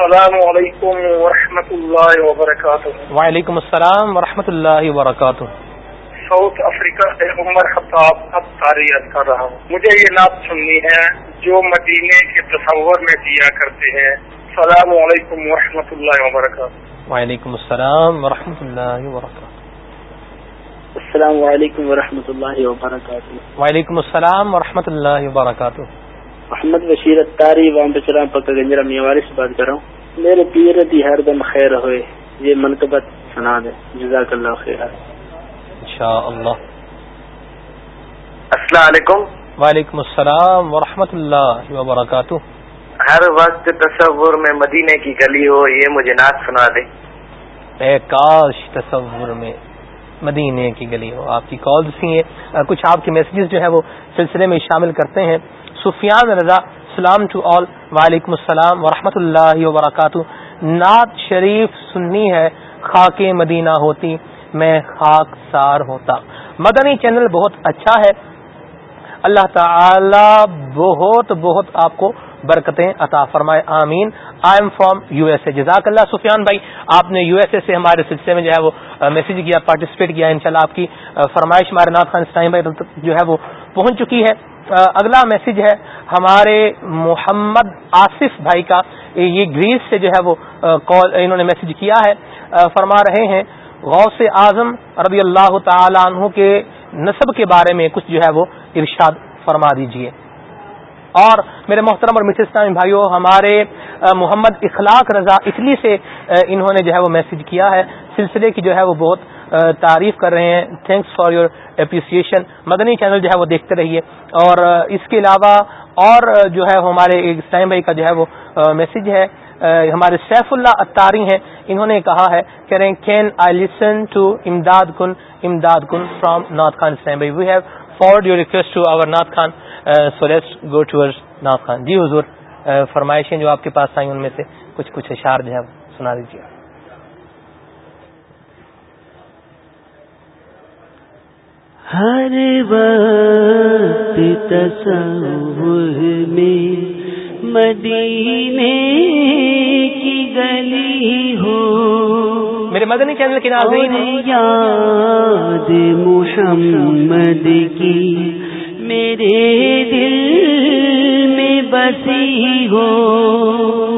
Speaker 6: السلام علیکم ورحمۃ اللہ وبرکاتہ.
Speaker 1: وعلیکم السلام ورحمۃ اللہ وبرکاتہ.
Speaker 6: ساؤتھ افریقہ سے عمر خطاب اب تاریخ کر رہا ہوں۔ مجھے یہ نعت سننی ہے جو مدینے کے تصور میں دیا کرتے ہیں۔ السلام علیکم ورحمۃ اللہ وبرکاتہ۔
Speaker 1: وعلیکم السلام ورحمۃ اللہ وبرکاتہ۔
Speaker 7: السلام علیکم ورحمۃ اللہ وبرکاتہ۔
Speaker 1: وعلیکم السلام ورحمۃ اللہ وبرکاتہ۔
Speaker 7: محمد بشیر اتاری وام بچرام پکا گنجرا میواری سے بات کر رہا ہوں۔ میرے پیر دی ہر دم خیر ہوئے یہ منقبت سنا دے۔ جزاک اللہ خیر
Speaker 1: انشاءاللہ۔
Speaker 6: السلام علیکم۔
Speaker 1: وعلیکم السلام ورحمۃ اللہ وبرکاتہ۔
Speaker 6: ہر وقت تصور میں مدینے کی گلی ہو یہ مجھے نعت سنا دے۔
Speaker 1: اے کاش تصور میں مدینے کی گلی ہو۔ آپ کی کال سی ہیں۔ کچھ آپ کے میسیجز جو ہے وہ سلسلے میں شامل کرتے ہیں۔ سفیان رضا، سلام ٹو آل وعلیکم السلام ورحمۃ اللہ وبرکاتہ۔ نعت شریف سننی ہے، خاک مدینہ ہوتی، میں خاک سار ہوتا۔ مدنی چینل بہت اچھا ہے۔ اللہ تعالی بہت بہت آپ کو برکتیں عطا فرمائے، آمین۔ I am from U S A جزاک اللہ سفیان بھائی، آپ نے یو ایس اے سے ہمارے سلسلے میں جو ہے وہ میسج کیا پارٹیسپیٹ کیا، انشاءاللہ آپ کی فرمائش ہمارے ناز خان اسلام بھائی جو ہے وہ پہنچ چکی ہے۔ اگلا میسج ہے ہمارے محمد آصف بھائی کا۔ یہ گریس سے جو ہے وہ کال، انہوں نے میسج کیا ہے۔ فرما رہے ہیں، غوث اعظم رضی اللہ تعالی عنہ کے نصب کے بارے میں کچھ جو ہے وہ ارشاد فرما دیجیے۔ اور میرے محترم اور میٹھے اسلامی بھائیوں ہمارے محمد اخلاق رضا اٹلی سے انہوں نے جو ہے وہ میسج کیا ہے۔ سلسلے کی جو ہے وہ بہت تعریف کر رہے ہیں. Thanks for your appreciation Madani channel جو ہے وہ دیکھتے رہیے. اور اس کے علاوہ اور جو ہے ہمارے اسلام بھائی کا جو ہے وہ میسج ہے. ہمارے سیف اللہ اتاری ہیں. انہوں نے کہا ہے، کہہ رہے ہیں can I listen to Imdad کن امداد کن فرام نارتھ خان اسلام بھائی we have forward your request to over North Khan so let's go toward North Khan ji حضور فرمائشیں جو آپ کے پاس آئیں ان میں سے کچھ کچھ اشار جو ہے سنا دیجیے۔
Speaker 2: ہر وقت تصور میں مدینے کی گلی ہو۔
Speaker 1: میرے مدنی چینل کے ناظرین
Speaker 2: یاد محمد کی میرے دل میں بسی ہو۔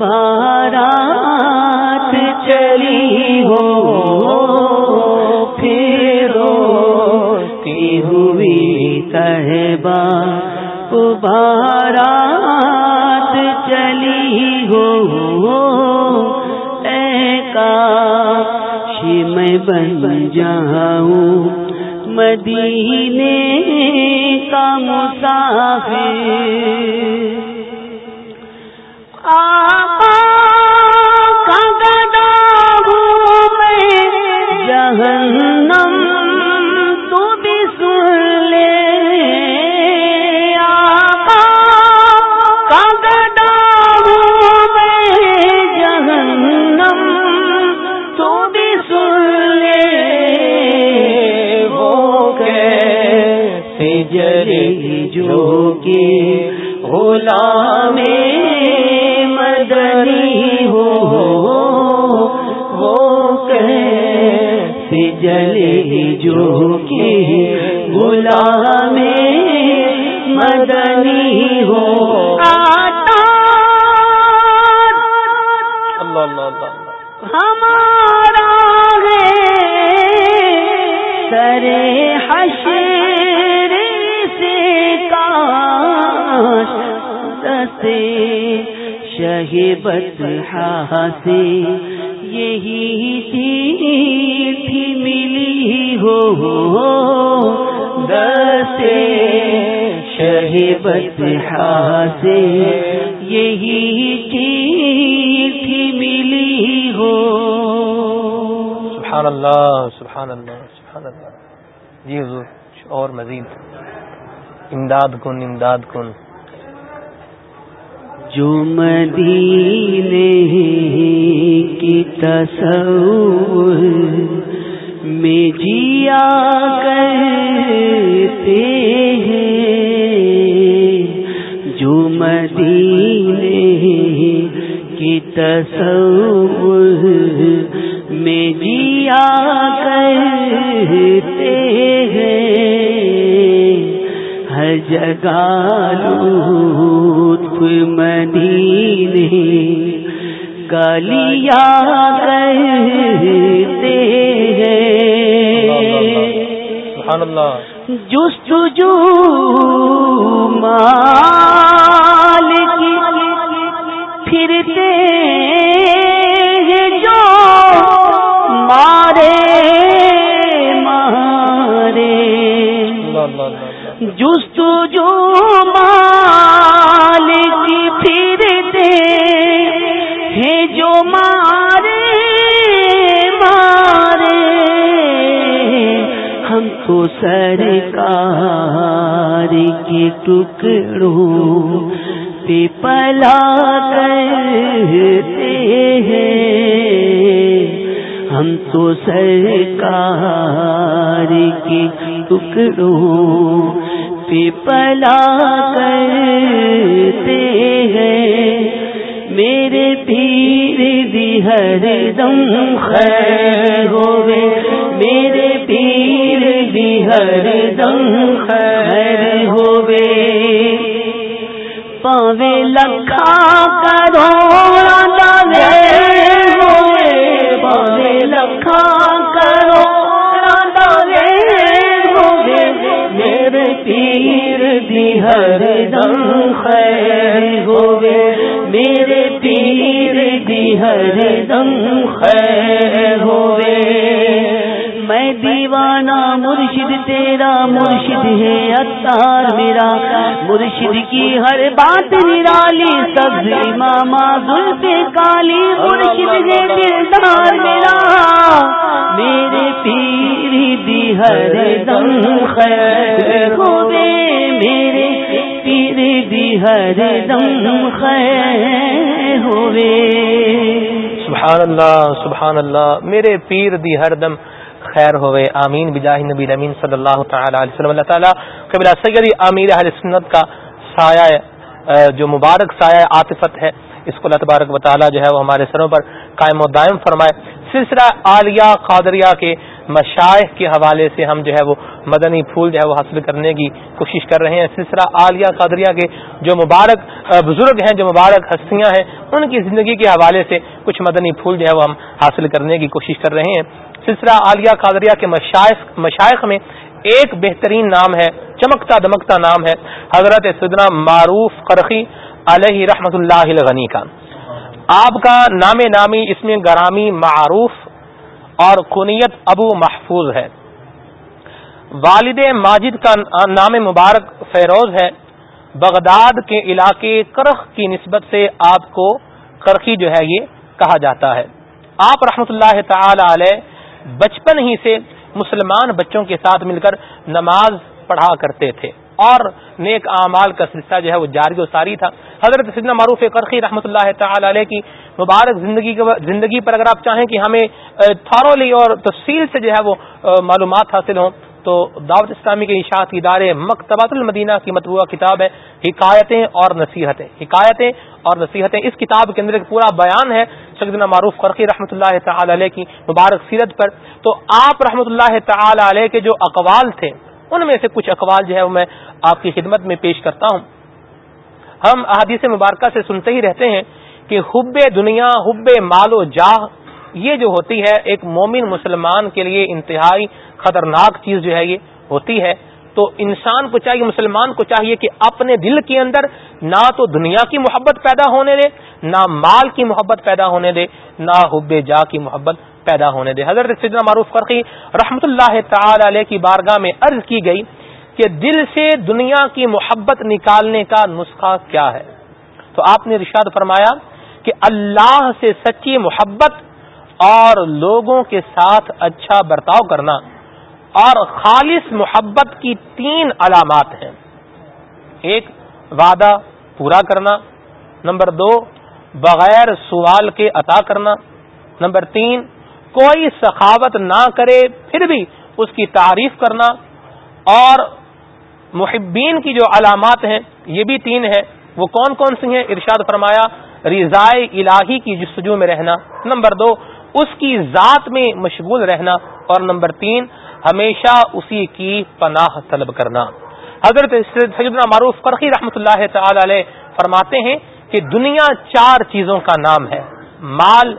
Speaker 2: بارات چلی ہو پھر روتی ہوئی تہبا؟ بارات چلی ہو، اے کاش میں بن جاؤں۔ مدینے کا مسافر جو کہ غلام مدنی ہو، وہ کیسے جلے جو کہ غلام مدنی ہو؟ آتا
Speaker 1: اللہ اللہ اللہ اللہ
Speaker 2: ہمارا ہے سرے شہبت سے یہی چیٹھی ملی ہو۔ دستے شہبت سے یہی چیٹھی ملی ہو۔
Speaker 1: سبحان اللہ سبحان اللہ سبحان اللہ جی حضور اور مزید۔ امداد کن امداد کن۔
Speaker 2: جو مدینے کی تصور میں جیا کرتے ہیں، جو مدینے کی تصور میں جیا کرتے ہیں۔ ہر جگہ لطف مدینے کالیا کرتے ہیں۔
Speaker 1: سبحان اللہ
Speaker 2: جستجو مال کی پھرتے جو مارے مارے۔
Speaker 1: اللہ اللہ
Speaker 2: مال کی پھرتے ہیں جو مارے مارے ہم تو سرکار کے ٹکڑوں پہ پلا کرتے ہیں۔ ہم تو سرکار کے ٹکڑوں پلا کرتے ہیں۔ میرے پیر دی ہر دم خیر ہوئے۔ میرے پیر دی ہر دم خیر ہوئے۔ پاوے لکھا کرو خیر ہوئے۔ میں دیوانہ مرشد تیرا مرشد ہے اتار میرا۔ مرشد کی ہر بات نرالی، سبز امامہ، زلف کالی، مرشد ہے دلدار میرا۔ میرے پیر دی ہر دم خیر ہوئے۔ میرے پیر دی ہر دم خیر ہوئے۔
Speaker 1: سبحان اللہ سبحان اللہ میرے پیر دی ہر دم خیر ہوئے، آمین، بجاہ نبی امین صلی اللہ تعالی علیہ وسلم. اللہ تعالیٰ قبل سیدی امیر اہل سنت کا سایہ جو مبارک سایہ عاطفت ہے، اس کو اللہ تبارک و تعالیٰ جو ہے وہ ہمارے سروں پر قائم و دائم فرمائے. سلسلہ عالیہ قادریہ کے مشائق کے حوالے سے ہم جو ہے وہ مدنی پھول جو ہے وہ حاصل کرنے کی کوشش کر رہے ہیں. سلسلہ عالیہ قادریہ کے جو مبارک بزرگ ہیں جو مبارک ہستیاں ہیں، ان کی زندگی کے حوالے سے کچھ مدنی پھول جو ہے وہ ہم حاصل کرنے کی کوشش کر رہے ہیں۔ سلسلہ عالیہ قادریہ کے مشائق میں ایک بہترین نام ہے، چمکتا دمکتا نام ہے، حضرت سدنا معروف قرقی علیہ رحمت اللہ الغنی کا۔ آپ کا نام نامی اس میں گرامی معروف اور کنیت ابو محفوظ ہے۔ والد ماجد کا نام مبارک فیروز ہے۔ بغداد کے علاقے کرخ کی نسبت سے آپ کو کرخی جو ہے یہ کہا جاتا ہے۔ آپ رحمت اللہ تعالی علیہ بچپن ہی سے مسلمان بچوں کے ساتھ مل کر نماز پڑھا کرتے تھے۔ اور نیک اعمال کا سلسلہ جو ہے وہ جاری و ساری تھا۔ حضرت سدنا معروف کرخی رحمۃ اللہ تعالی علیہ کی مبارک زندگی زندگی پر اگر آپ چاہیں کہ ہمیں تھارولی اور تفصیل سے جو ہے وہ معلومات حاصل ہوں۔ تو دعوت اسلامی کے اشاعت ادارے مکتبات المدینہ کی مطبوعہ کتاب ہے، حکایتیں اور نصیحتیں۔ حکایتیں اور نصیحتیں۔ اس کتاب کے اندر ایک پورا بیان ہے سکدنا معروف قرقی رحمۃ اللہ تعالی علیہ کی مبارک سیرت پر۔ تو آپ رحمۃ اللہ تعالی علیہ کے جو اقوال تھے، ان میں سے کچھ اقوال جو ہے وہ میں آپ کی خدمت میں پیش کرتا ہوں۔ ہم احادیث مبارکہ سے سنتے ہی رہتے ہیں کہ حب دنیا، حب مال و جاہ، یہ جو ہوتی ہے، ایک مومن مسلمان کے لیے انتہائی خطرناک چیز جو ہے یہ ہوتی ہے۔ تو انسان کو چاہیے، مسلمان کو چاہیے کہ اپنے دل کے اندر نہ تو دنیا کی محبت پیدا ہونے دے، نہ مال کی محبت پیدا ہونے دے، نہ حب جا کی محبت پیدا ہونے دے۔ حضرت سیدنا معروف فرقی رحمت اللہ تعالی علیہ کی بارگاہ میں عرض کی گئی کہ دل سے دنیا کی محبت نکالنے کا نسخہ کیا ہے۔ تو آپ نے رشاد فرمایا کہ اللہ سے سچی محبت اور لوگوں کے ساتھ اچھا برتاؤ کرنا۔ اور خالص محبت کی تین علامات ہیں۔ ایک، وعدہ پورا کرنا۔ نمبر دو، بغیر سوال کے عطا کرنا۔ نمبر تین، کوئی سخاوت نہ کرے پھر بھی اس کی تعریف کرنا۔ اور محبین کی جو علامات ہیں، یہ بھی تین ہیں۔ وہ کون کون سی ہیں؟ ارشاد فرمایا، رضائے الہی کی جستجو میں رہنا۔ نمبر دو، اس کی ذات میں مشغول رہنا۔ اور نمبر تین ہمیشہ اسی کی پناہ طلب کرنا۔ حضرت سیدنا معروف فرقی رحمۃ اللہ تعالی علیہ فرماتے ہیں کہ دنیا چار چیزوں کا نام ہے۔ مال،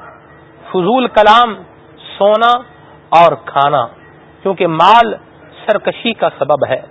Speaker 1: فضول کلام، سونا اور کھانا۔ کیونکہ مال سرکشی کا سبب ہے۔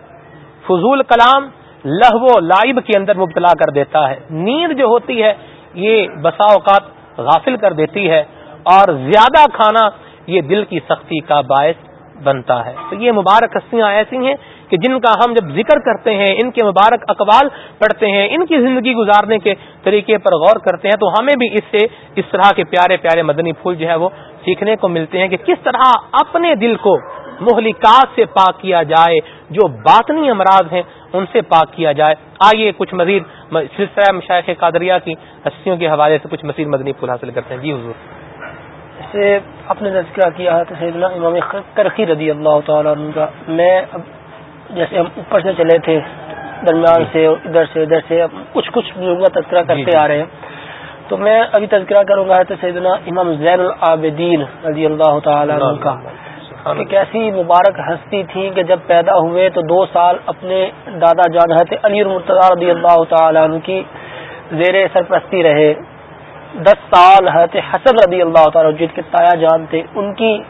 Speaker 1: فضول کلام لہو و لائب کے اندر مبتلا کر دیتا ہے۔ نیند جو ہوتی ہے، یہ بسا اوقات غافل کر دیتی ہے۔ اور زیادہ کھانا، یہ دل کی سختی کا باعث بنتا ہے۔ تو یہ مبارک ہستیاں ایسی ہیں کہ جن کا ہم جب ذکر کرتے ہیں، ان کے مبارک اقوال پڑھتے ہیں، ان کی زندگی گزارنے کے طریقے پر غور کرتے ہیں، تو ہمیں بھی اس سے اس طرح کے پیارے پیارے مدنی پھول جو ہے وہ سیکھنے کو ملتے ہیں کہ کس طرح اپنے دل کو مہلکات سے پاک کیا جائے، جو باطنی امراض ہیں ان سے پاک کیا جائے۔ آئیے کچھ مزید سلسلہ مشاعر قادریہ کی ہستیوں کے حوالے سے کچھ مزید مدنی پھول حاصل کرتے ہیں۔ جی حضور۔
Speaker 4: سے آپ نے تذکرہ کیا ہے تو سیدنا امام کرخی رضی اللہ تعالیٰ عنہ کا۔ میں اب جیسے ہم اوپر سے چلے تھے درمیان سے ادھر سے ادھر سے کچھ کچھ لوگوں کا تذکرہ کرتے جی، جی۔ آ رہے ہیں۔ تو میں ابھی تذکرہ کروں گا تو سیدنا امام زین العابدین رضی اللہ تعالیٰ عنہ کا۔ ایک ایسی مبارک ہستی تھی کہ جب پیدا ہوئے تو دو سال اپنے دادا جان ہے علی المرتضی رضی اللہ تعالیٰ عنہ کی زیر سرپرستی رہے۔ دس سال حضرت حسن رضی اللہ تعالیٰ جن کے تایا جان تھے، ان کی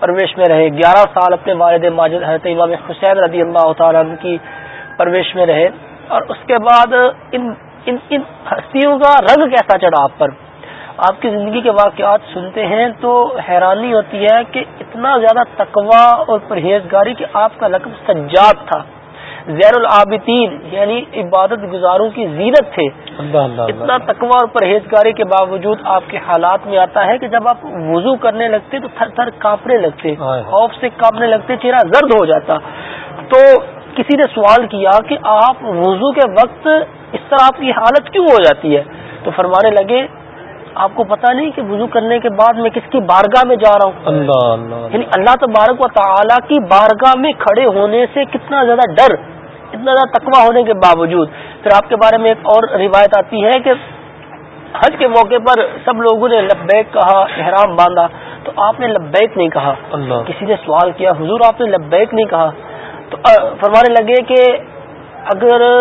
Speaker 4: پرویش میں رہے۔ گیارہ سال اپنے والد ماجد حضرت امام حسین رضی اللہ تعالیٰ ان کی پرویش میں رہے۔ اور اس کے بعد ان ان ان ہستیوں کا رنگ کیسا چڑھا آپ پر؟ آپ کی زندگی کے واقعات سنتے ہیں تو حیرانی ہوتی ہے کہ اتنا زیادہ تقوا اور پرہیزگاری کہ آپ کا لقب سجاد تھا۔ زیر العابدین یعنی عبادت گزاروں کی زینت تھے۔ اتنا تقوا اور پرہیزگاری کے باوجود آپ کے حالات میں آتا ہے کہ جب آپ وضو کرنے لگتے تو تھر تھر کانپنے لگتے خوف سے کانپنے لگتے چہرہ زرد ہو جاتا۔ تو کسی نے سوال کیا کہ آپ وضو کے وقت اس طرح آپ کی حالت کیوں ہو جاتی ہے؟ تو فرمانے لگے آپ کو پتا نہیں کہ وضو کرنے کے بعد میں کس کی بارگاہ میں جا رہا ہوں۔ اللہ اللہ۔ یعنی اللہ تبارک و تعالیٰ کی بارگاہ میں کھڑے ہونے سے کتنا زیادہ ڈر۔ اتنا زیادہ تقوی ہونے کے باوجود۔ پھر آپ کے بارے میں ایک اور روایت آتی ہے کہ حج کے موقع پر سب لوگوں نے لبیک کہا احرام باندھا۔ تو آپ نے لبیک نہیں کہا۔ اللہ۔ کسی نے سوال کیا حضور آپ نے لبیک نہیں کہا؟ تو فرمانے لگے کہ اگر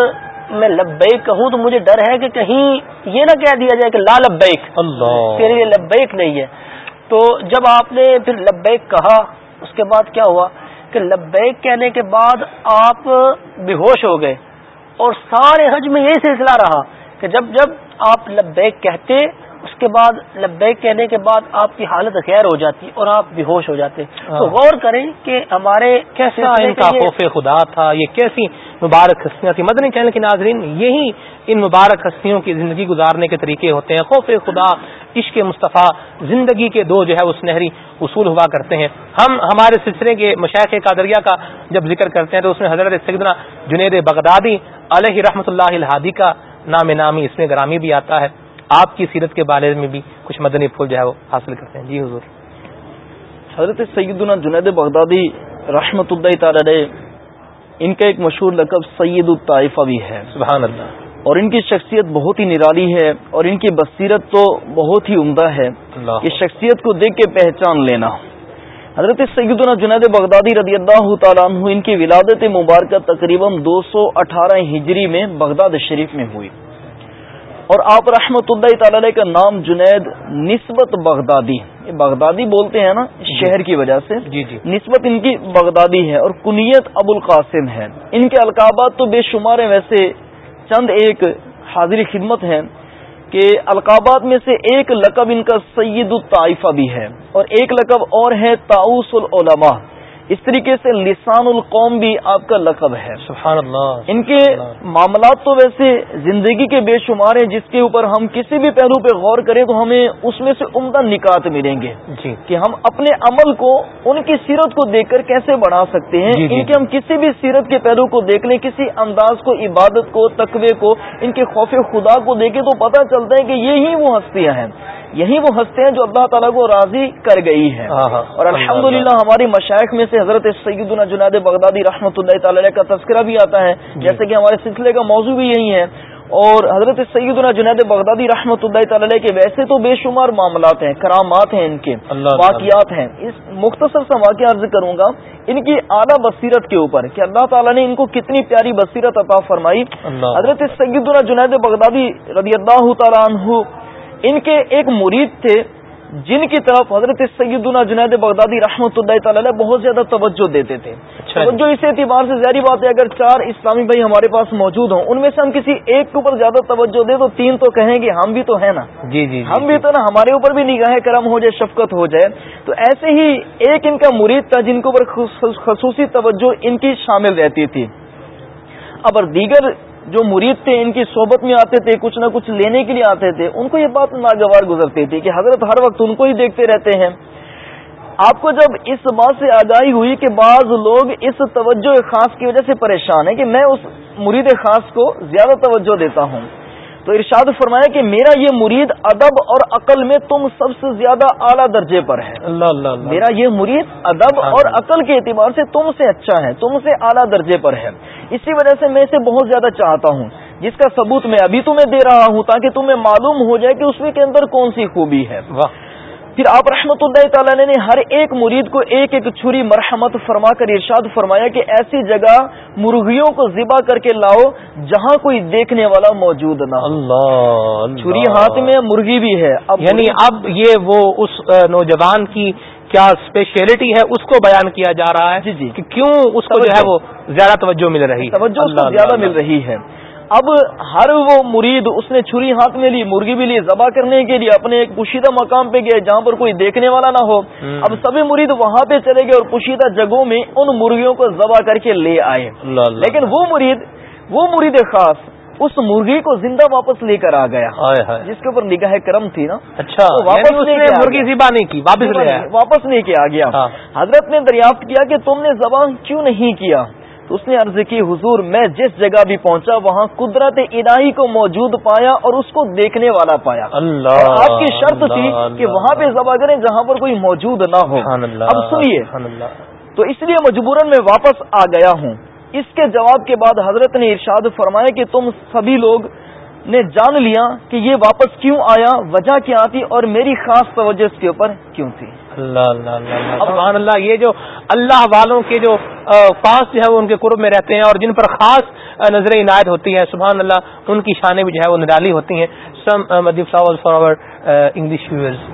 Speaker 4: میں لبیک کہوں تو مجھے ڈر ہے کہ کہیں یہ نہ کہہ دیا جائے کہ لا لبیک۔ تیرے لیے لبیک نہیں ہے۔ تو جب آپ نے پھر لبیک کہا اس کے بعد کیا ہوا؟ کہ لبیک کہنے کے بعد آپ بے ہوش ہو گئے اور سارے حج میں یہی سلسلہ رہا کہ جب جب آپ لبیک کہتے اس کے بعد لبیک کہنے کے بعد آپ کی حالت غیر ہو جاتی اور آپ بے ہوش ہو جاتے۔ تو ہاں۔ غور کریں کہ ہمارے
Speaker 1: کیسے ان کا خوف خدا تھا یہ کیسی مبارک ہستیاں تھیں۔ مدنی چینل کے ناظرین یہی ان مبارک ہستیوں کی زندگی گزارنے کے طریقے ہوتے ہیں۔ خوف خدا عشق مصطفیٰ زندگی کے دو جو ہے وہ سنہری اصول ہوا کرتے ہیں۔ ہم ہمارے سلسلے کے مشاعق قادریہ کا جب ذکر کرتے ہیں تو اس میں حضرت سیدنا جنید بغدادی علیہ رحمۃ اللہ الحادی کا نام نامی اس میں گرامی بھی آتا ہے۔ آپ کی سیرت کے بارے میں بھی کچھ مدنی پھول جو ہے وہ حاصل کرتے ہیں۔ جی حضور۔
Speaker 3: حضرت سیدنا جنید بغدادی رحمت اللہ تعالی ان کا ایک مشہور لقب سید الطائفہ بھی ہے۔
Speaker 1: سبحان اللہ۔
Speaker 3: اور ان کی شخصیت بہت ہی نرالی ہے اور ان کی بصیرت تو بہت ہی عمدہ ہے۔ یہ شخصیت کو دیکھ کے پہچان لینا۔ حضرت سیدنا جنید بغدادی رضی اللہ تعالیٰ عنہ ان کی ولادت مبارکہ تقریباً دو سو اٹھارہ ہجری میں بغداد شریف میں ہوئی۔ اور آپ رحمت اللہ تعالی کا نام جنید نسبت بغدادی بغدادی بولتے ہیں نا شہر کی وجہ سے۔
Speaker 1: جی جی۔
Speaker 3: نسبت ان کی بغدادی ہے اور کنیت ابو القاسم ہے۔ ان کے القابات تو بے شمار ہیں ویسے چند ایک حاضری خدمت ہے کہ القابات میں سے ایک لقب ان کا سید الطائفہ بھی ہے اور ایک لقب اور ہے تاؤس العلماء۔ اس طریقے سے لسان القوم بھی آپ کا لقب ہے۔
Speaker 1: سبحان اللہ
Speaker 3: ان کے معاملات تو ویسے زندگی کے بے شمار ہیں جس کے اوپر ہم کسی بھی پہلو پہ غور کریں تو ہمیں اس میں سے عمدہ نکات ملیں گے۔
Speaker 1: جی۔
Speaker 3: کہ ہم اپنے عمل کو ان کی سیرت کو دیکھ کر کیسے بڑھا سکتے ہیں۔ جی جی۔ ان کے ہم کسی بھی سیرت کے پہلو کو دیکھ لیں کسی انداز کو عبادت کو تقوی کو ان کے خوف خدا کو دیکھیں تو پتہ چلتا ہے کہ یہی وہ ہستیاں ہیں۔ یہی وہ ہنستے ہیں جو اللہ تعالیٰ کو راضی کر گئی ہے
Speaker 1: ہاں، ہاں۔
Speaker 3: اور الحمد للہ ہماری مشائق میں سے حضرت سیدنا جناد بغدادی رحمۃ اللہ تعالی کا تذکرہ بھی آتا ہے۔ جی۔ جیسے کہ ہمارے سلسلے کا موضوع بھی یہی ہے۔ اور حضرت سیدنا جنید بغدادی رحمۃ اللہ تعالی کے ویسے تو بے شمار معاملات ہیں کرامات ہیں ان کے واقعات ہیں۔ اس مختصر سا واقعہ عرض کروں گا ان کی اعلیٰ بصیرت کے اوپر کہ اللہ تعالیٰ نے ان کو کتنی پیاری بصیرت عطا فرمائی۔ حضرت سیدنا جنید بغدادی رضی اللہ تعالیٰ عنہ ان کے ایک مرید تھے جن کی طرف حضرت سیدنا جنید بغدادی رحمۃ اللہ تعالی بہت زیادہ توجہ دیتے تھے۔ اچھا جی۔ توجہ اس اعتبار سے ظاہری بات ہے اگر چار اسلامی بھائی ہمارے پاس موجود ہوں ان میں سے ہم کسی ایک کے اوپر زیادہ توجہ دیں تو تین تو کہیں گے ہم بھی تو ہیں نا۔
Speaker 1: جی جی, جی،
Speaker 3: ہم بھی تو نا ہمارے اوپر بھی نگاہ کرم ہو جائے شفقت ہو جائے۔ تو ایسے ہی ایک ان کا مرید تھا جن کے اوپر خصوصی توجہ ان کی شامل رہتی تھی۔ اب دیگر جو مرید تھے، ان کی صحبت میں آتے تھے، کچھ نہ کچھ لینے کے لیے آتے تھے، ان کو یہ بات ناگوار گزرتی تھی کہ حضرت ہر وقت ان کو ہی دیکھتے رہتے ہیں۔ آپ کو جب اس بات سے آگاہی ہوئی کہ بعض لوگ اس توجہ خاص کی وجہ سے پریشان ہیں کہ میں اس مرید خاص کو زیادہ توجہ دیتا ہوں۔ تو ارشاد فرمایا کہ میرا یہ مرید ادب اور عقل میں تم سب سے زیادہ اعلیٰ درجے پر ہے۔
Speaker 1: اللہ اللہ اللہ۔
Speaker 3: میرا یہ مرید ادب ہاں۔ اور عقل کے اعتبار سے تم سے اچھا ہے تم سے اعلیٰ درجے پر ہے۔ اسی وجہ سے میں اسے بہت زیادہ چاہتا ہوں جس کا ثبوت میں ابھی تمہیں دے رہا ہوں تاکہ تمہیں معلوم ہو جائے کہ اس کے اندر کون سی خوبی ہے۔
Speaker 1: واہ۔
Speaker 3: پھر آپ رحمت اللہ تعالی نے ہر ایک مرید کو ایک ایک چھری مرحمت فرما کر ارشاد فرمایا کہ ایسی جگہ مرغیوں کو ذبح کر کے لاؤ جہاں کوئی دیکھنے والا موجود نہ
Speaker 1: اللہ
Speaker 3: چھری ہاتھ میں مرغی بھی ہے۔
Speaker 1: اب یعنی اب یہ وہ اس نوجوان کی کیا اسپیشلٹی ہے اس کو بیان کیا جا رہا ہے
Speaker 3: جی جی۔
Speaker 1: کہ کیوں اس کو جو ہے وہ زیادہ توجہ مل رہی
Speaker 3: توجہ زیادہ مل رہی ہے۔ اب ہر وہ مرید اس نے چھری ہاتھ میں لی مرغی بھی لی ذبح کرنے کے لیے اپنے ایک پوشیدہ مقام پہ گئے جہاں پر کوئی دیکھنے والا نہ ہو۔ اب سبھی مرید وہاں پہ چلے گئے اور پوشیدہ جگہوں میں ان مرغیوں کو ذبح کر کے لے آئے۔ لیکن وہ مرید وہ مرید خاص اس مرغی کو زندہ واپس لے کر آ گیا۔ جس کے اوپر نگاہ کرم تھی نا۔
Speaker 1: اچھا واپس یعنی مرغی ذبح نہیں کی واپس
Speaker 3: واپس لے کے آ گیا۔ ہاں۔ حضرت نے دریافت کیا کہ تم نے زبان کیوں نہیں کیا؟ تو اس نے عرض کی حضور میں جس جگہ بھی پہنچا وہاں قدرت الہی کو موجود پایا اور اس کو دیکھنے والا پایا.
Speaker 1: اللہ
Speaker 3: آپ کی شرط تھی کہ وہاں پہ ذبح کریں جہاں پر کوئی موجود نہ ہو۔ اب سنیے۔ تو اس لیے مجبوراً میں واپس آ گیا ہوں۔ اس کے جواب کے بعد حضرت نے ارشاد فرمایا کہ تم سبھی لوگ نے جان لیا کہ یہ واپس کیوں آیا وجہ کیا تھی اور میری خاص توجہ اس کے اوپر کیوں تھی۔
Speaker 1: اللہ اللہ اللہ سبحان اللہ یہ جو اللہ والوں کے جو پاس جو ہے وہ ان کے قرب میں رہتے ہیں اور جن پر خاص نظر عنایت ہوتی ہے سبحان اللہ ان کی شانیں بھی جو ہے وہ نرالی ہوتی ہیں some flowers for our English viewers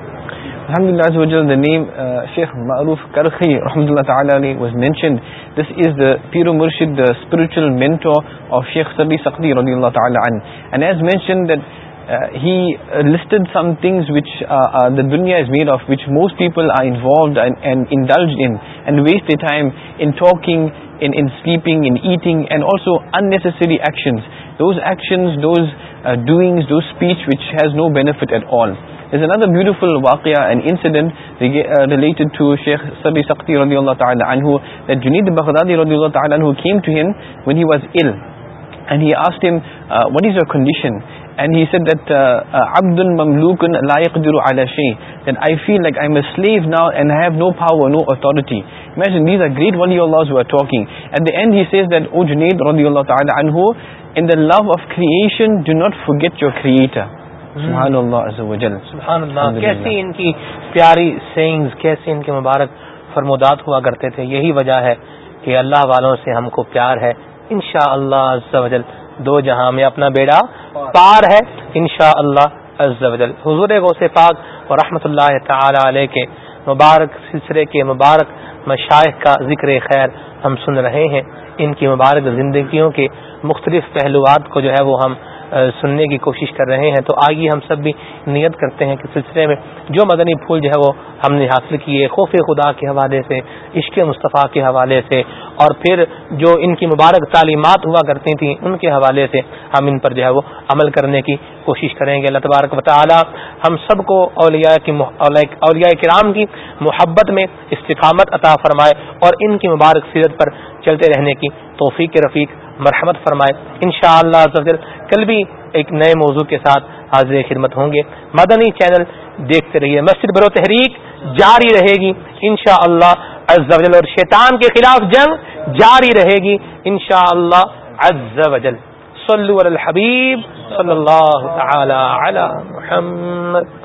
Speaker 5: Alhamdulillah, the name uh, Sheikh Ma'ruf Karkhi rahmatullah ta'ala was mentioned. This is the Pir Murshid, the spiritual mentor of Sheikh Sabi Saqdi radiallahu ta'ala an. And as mentioned that uh, he listed some things which uh, uh, the dunya is made of, which most people are involved and, and indulged in and waste their time in talking, in, in sleeping, in eating and also unnecessary actions. Those actions, those uh, doings, those speech which has no benefit at all. There's another beautiful waqia, an incident uh, related to Sheikh Sabi Saqti radiallahu ta'ala anhu, that Junaid Baghdadi radiallahu ta'ala anhu came to him when he was ill. And he asked him, uh, what is your condition? And he said that, Abdun mamlukun la yaqdiru ala shay. That I feel like I'm a slave now and I have no power, no authority. Imagine, these are great waliullahs who are talking. At the end he says that, O Junaid radiallahu ta'ala anhu, in the love of creation, do not forget your creator. سبحان اللہ
Speaker 1: سبحان اللہ کیسی ان کی پیاری سینگز کیسے ان کے مبارک فرمودات ہوا کرتے تھے یہی وجہ ہے کہ اللہ والوں سے ہم کو پیار ہے انشاء اللہ دو جہاں میں اپنا بیڑا پار ہے انشاء اللہ حضور غوث پاک اور رحمۃ اللہ تعالی علیہ کے مبارک سلسلے کے مبارک مشائق کا ذکر خیر ہم سن رہے ہیں۔ ان کی مبارک زندگیوں کے مختلف پہلوات کو جو ہے وہ ہم سننے کی کوشش کر رہے ہیں تو آئیے ہم سب بھی نیت کرتے ہیں کہ سلسلے میں جو مدنی پھول جو ہے وہ ہم نے حاصل کیے، خوف خدا کے حوالے سے، عشق مصطفیٰ کے حوالے سے، اور پھر جو ان کی مبارک تعلیمات ہوا کرتی تھیں، ان کے حوالے سے ہم ان پر جو ہے وہ عمل کرنے کی کوشش کریں گے۔ اللہ تبارک و تعالی ہم سب کو اولیاء کی اولیاء کرام کی محبت میں استقامت عطا فرمائے اور ان کی مبارک سیرت پر چلتے رہنے کی توفیق رفیق مرحمت فرمائے۔ ان شاء اللہ کل بھی ایک نئے موضوع کے ساتھ حاضر خدمت ہوں گے۔ مدنی چینل دیکھتے رہیے۔ مسجد برو تحریک جاری رہے گی۔ ان شاء اللہ اور شیطان کے خلاف جنگ جاری رہے گی۔ ان شاء اللہ صلی الحبیب صلی اللہ تعالی علی محمد۔